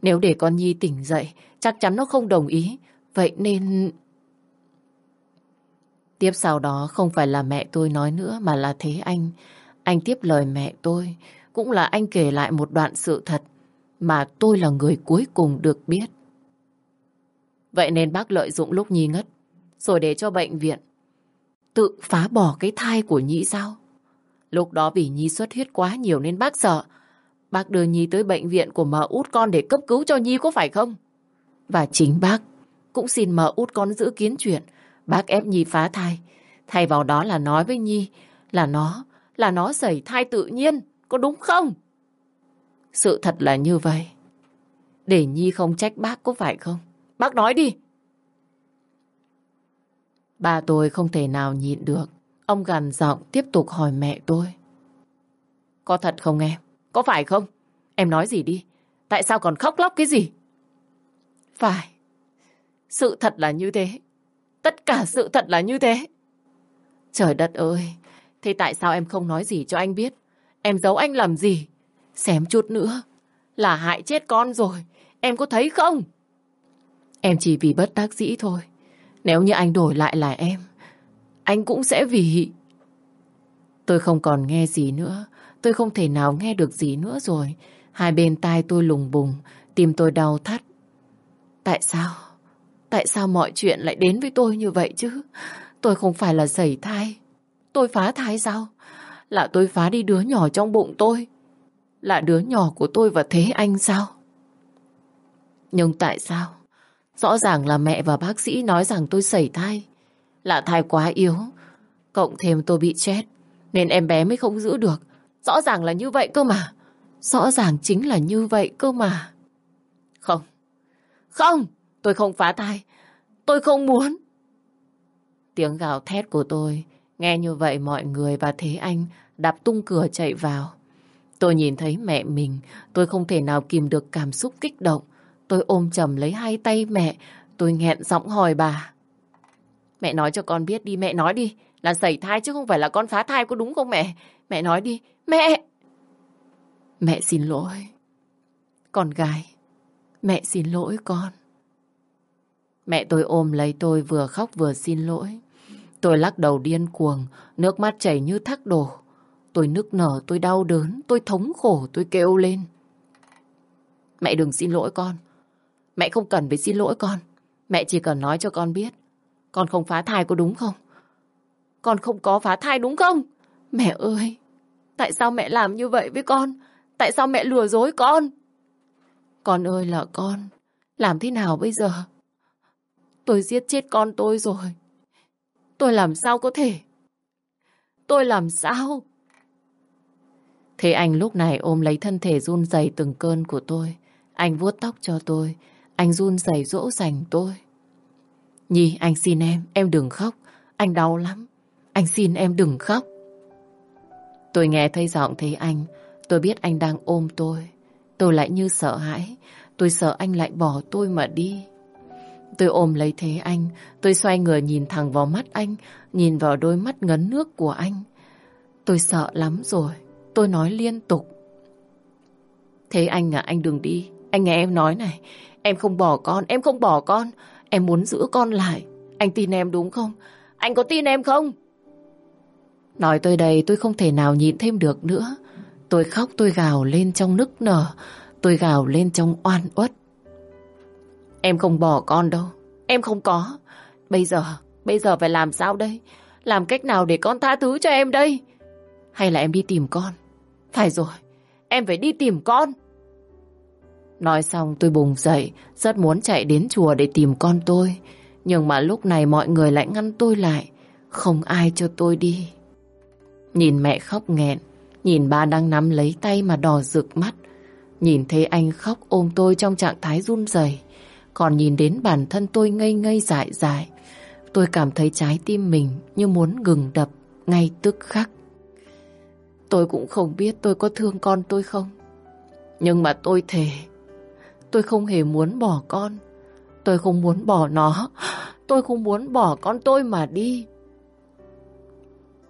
Nếu để con Nhi tỉnh dậy, Chắc chắn nó không đồng ý Vậy nên Tiếp sau đó không phải là mẹ tôi nói nữa mà là Thế Anh. Anh tiếp lời mẹ tôi, cũng là anh kể lại một đoạn sự thật mà tôi là người cuối cùng được biết. Vậy nên bác lợi dụng lúc Nhi ngất, rồi để cho bệnh viện tự phá bỏ cái thai của Nhi sao? Lúc đó vì Nhi xuất huyết quá nhiều nên bác sợ. Bác đưa Nhi tới bệnh viện của mợ út con để cấp cứu cho Nhi có phải không? Và chính bác cũng xin mợ út con giữ kiến chuyện Bác ép Nhi phá thai. Thay vào đó là nói với Nhi là nó, là nó xảy thai tự nhiên. Có đúng không? Sự thật là như vậy. Để Nhi không trách bác có phải không? Bác nói đi. bà tôi không thể nào nhịn được. Ông gằn giọng tiếp tục hỏi mẹ tôi. Có thật không em? Có phải không? Em nói gì đi? Tại sao còn khóc lóc cái gì? Phải. Sự thật là như thế. Tất cả sự thật là như thế. Trời đất ơi, thế tại sao em không nói gì cho anh biết? Em giấu anh làm gì? xém chút nữa là hại chết con rồi. Em có thấy không? Em chỉ vì bất đắc dĩ thôi. Nếu như anh đổi lại là em, anh cũng sẽ vì... Tôi không còn nghe gì nữa. Tôi không thể nào nghe được gì nữa rồi. Hai bên tai tôi lùng bùng, tim tôi đau thắt. Tại sao? Tại sao mọi chuyện lại đến với tôi như vậy chứ? Tôi không phải là sẩy thai. Tôi phá thai sao? Là tôi phá đi đứa nhỏ trong bụng tôi. Là đứa nhỏ của tôi và Thế Anh sao? Nhưng tại sao? Rõ ràng là mẹ và bác sĩ nói rằng tôi sẩy thai. Là thai quá yếu. Cộng thêm tôi bị chết. Nên em bé mới không giữ được. Rõ ràng là như vậy cơ mà. Rõ ràng chính là như vậy cơ mà. Không. Không! Tôi không phá thai. Tôi không muốn. Tiếng gào thét của tôi. Nghe như vậy mọi người và Thế Anh đạp tung cửa chạy vào. Tôi nhìn thấy mẹ mình. Tôi không thể nào kìm được cảm xúc kích động. Tôi ôm chầm lấy hai tay mẹ. Tôi nghẹn giọng hỏi bà. Mẹ nói cho con biết đi. Mẹ nói đi. Là sẩy thai chứ không phải là con phá thai có đúng không mẹ? Mẹ nói đi. Mẹ! Mẹ xin lỗi. Con gái. Mẹ xin lỗi con. Mẹ tôi ôm lấy tôi vừa khóc vừa xin lỗi. Tôi lắc đầu điên cuồng, nước mắt chảy như thác đổ. Tôi nức nở, tôi đau đớn, tôi thống khổ, tôi kêu lên. Mẹ đừng xin lỗi con. Mẹ không cần phải xin lỗi con. Mẹ chỉ cần nói cho con biết. Con không phá thai có đúng không? Con không có phá thai đúng không? Mẹ ơi, tại sao mẹ làm như vậy với con? Tại sao mẹ lừa dối con? Con ơi là con, làm thế nào bây giờ? Tôi giết chết con tôi rồi. Tôi làm sao có thể? Tôi làm sao? Thế anh lúc này ôm lấy thân thể run rẩy từng cơn của tôi. Anh vuốt tóc cho tôi. Anh run rẩy dỗ dành tôi. Nhi, anh xin em, em đừng khóc. Anh đau lắm. Anh xin em đừng khóc. Tôi nghe thấy giọng thấy anh. Tôi biết anh đang ôm tôi. Tôi lại như sợ hãi. Tôi sợ anh lại bỏ tôi mà đi. Tôi ôm lấy thế anh, tôi xoay người nhìn thẳng vào mắt anh, nhìn vào đôi mắt ngấn nước của anh. Tôi sợ lắm rồi, tôi nói liên tục. Thế anh à, anh đừng đi, anh nghe em nói này, em không bỏ con, em không bỏ con, em muốn giữ con lại. Anh tin em đúng không? Anh có tin em không? Nói tôi đây tôi không thể nào nhịn thêm được nữa. Tôi khóc tôi gào lên trong nức nở, tôi gào lên trong oan uất. Em không bỏ con đâu. Em không có. Bây giờ, bây giờ phải làm sao đây? Làm cách nào để con tha thứ cho em đây? Hay là em đi tìm con? Phải rồi, em phải đi tìm con. Nói xong tôi bùng dậy, rất muốn chạy đến chùa để tìm con tôi. Nhưng mà lúc này mọi người lại ngăn tôi lại, không ai cho tôi đi. Nhìn mẹ khóc nghẹn, nhìn ba đang nắm lấy tay mà đỏ rực mắt. Nhìn thấy anh khóc ôm tôi trong trạng thái run rẩy, còn nhìn đến bản thân tôi ngây ngây dại dại, tôi cảm thấy trái tim mình như muốn ngừng đập ngay tức khắc. Tôi cũng không biết tôi có thương con tôi không. Nhưng mà tôi thề, tôi không hề muốn bỏ con. Tôi không muốn bỏ nó. Tôi không muốn bỏ con tôi mà đi.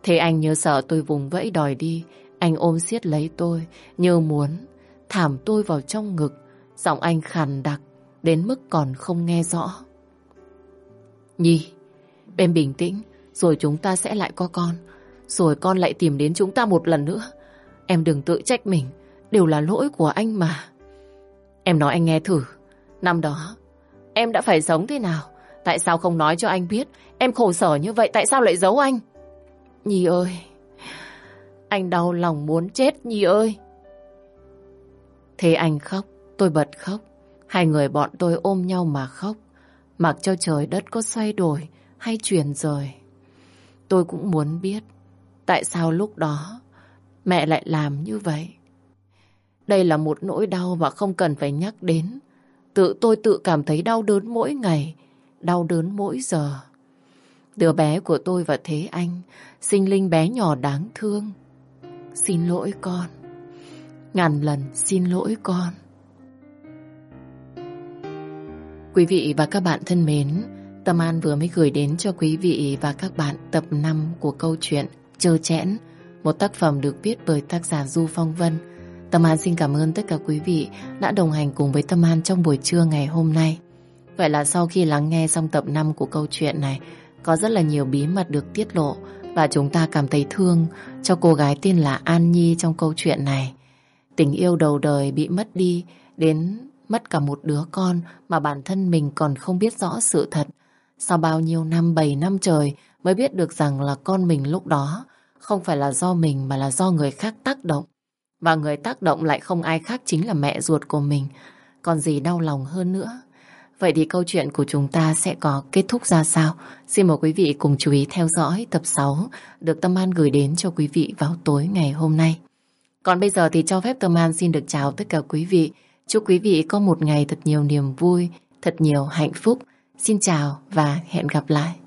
Thế anh nhớ sợ tôi vùng vẫy đòi đi. Anh ôm siết lấy tôi, như muốn thảm tôi vào trong ngực. Giọng anh khàn đặc, đến mức còn không nghe rõ. Nhi, em bình tĩnh, rồi chúng ta sẽ lại có con. Rồi con lại tìm đến chúng ta một lần nữa. Em đừng tự trách mình, đều là lỗi của anh mà. Em nói anh nghe thử, năm đó em đã phải sống thế nào? Tại sao không nói cho anh biết? Em khổ sở như vậy tại sao lại giấu anh? Nhi ơi, anh đau lòng muốn chết Nhi ơi. Thế anh khóc, tôi bật khóc. Hai người bọn tôi ôm nhau mà khóc. Mặc cho trời đất có xoay đổi hay chuyển rời. Tôi cũng muốn biết tại sao lúc đó mẹ lại làm như vậy. Đây là một nỗi đau mà không cần phải nhắc đến. Tự tôi tự cảm thấy đau đớn mỗi ngày, đau đớn mỗi giờ. Đứa bé của tôi và Thế Anh, sinh linh bé nhỏ đáng thương. Xin lỗi con. Ngàn lần xin lỗi con. Quý vị và các bạn thân mến, Tâm An vừa mới gửi đến cho quý vị và các bạn tập 5 của câu chuyện Chơ Chẽn, một tác phẩm được viết bởi tác giả Du Phong Vân. Tâm An xin cảm ơn tất cả quý vị đã đồng hành cùng với Tâm An trong buổi trưa ngày hôm nay. Vậy là sau khi lắng nghe xong tập 5 của câu chuyện này, có rất là nhiều bí mật được tiết lộ và chúng ta cảm thấy thương cho cô gái tên là An Nhi trong câu chuyện này. Tình yêu đầu đời bị mất đi đến mất cả một đứa con mà bản thân mình còn không biết rõ sự thật. Sau bao nhiêu năm, 7 năm trời mới biết được rằng là con mình lúc đó không phải là do mình mà là do người khác tác động. Và người tác động lại không ai khác chính là mẹ ruột của mình. Còn gì đau lòng hơn nữa. Vậy thì câu chuyện của chúng ta sẽ có kết thúc ra sao? Xin mời quý vị cùng chú ý theo dõi tập 6 được Tâm An gửi đến cho quý vị vào tối ngày hôm nay. Còn bây giờ thì cho phép Tâm An xin được chào tất cả quý vị. Chúc quý vị có một ngày thật nhiều niềm vui, thật nhiều hạnh phúc. Xin chào và hẹn gặp lại.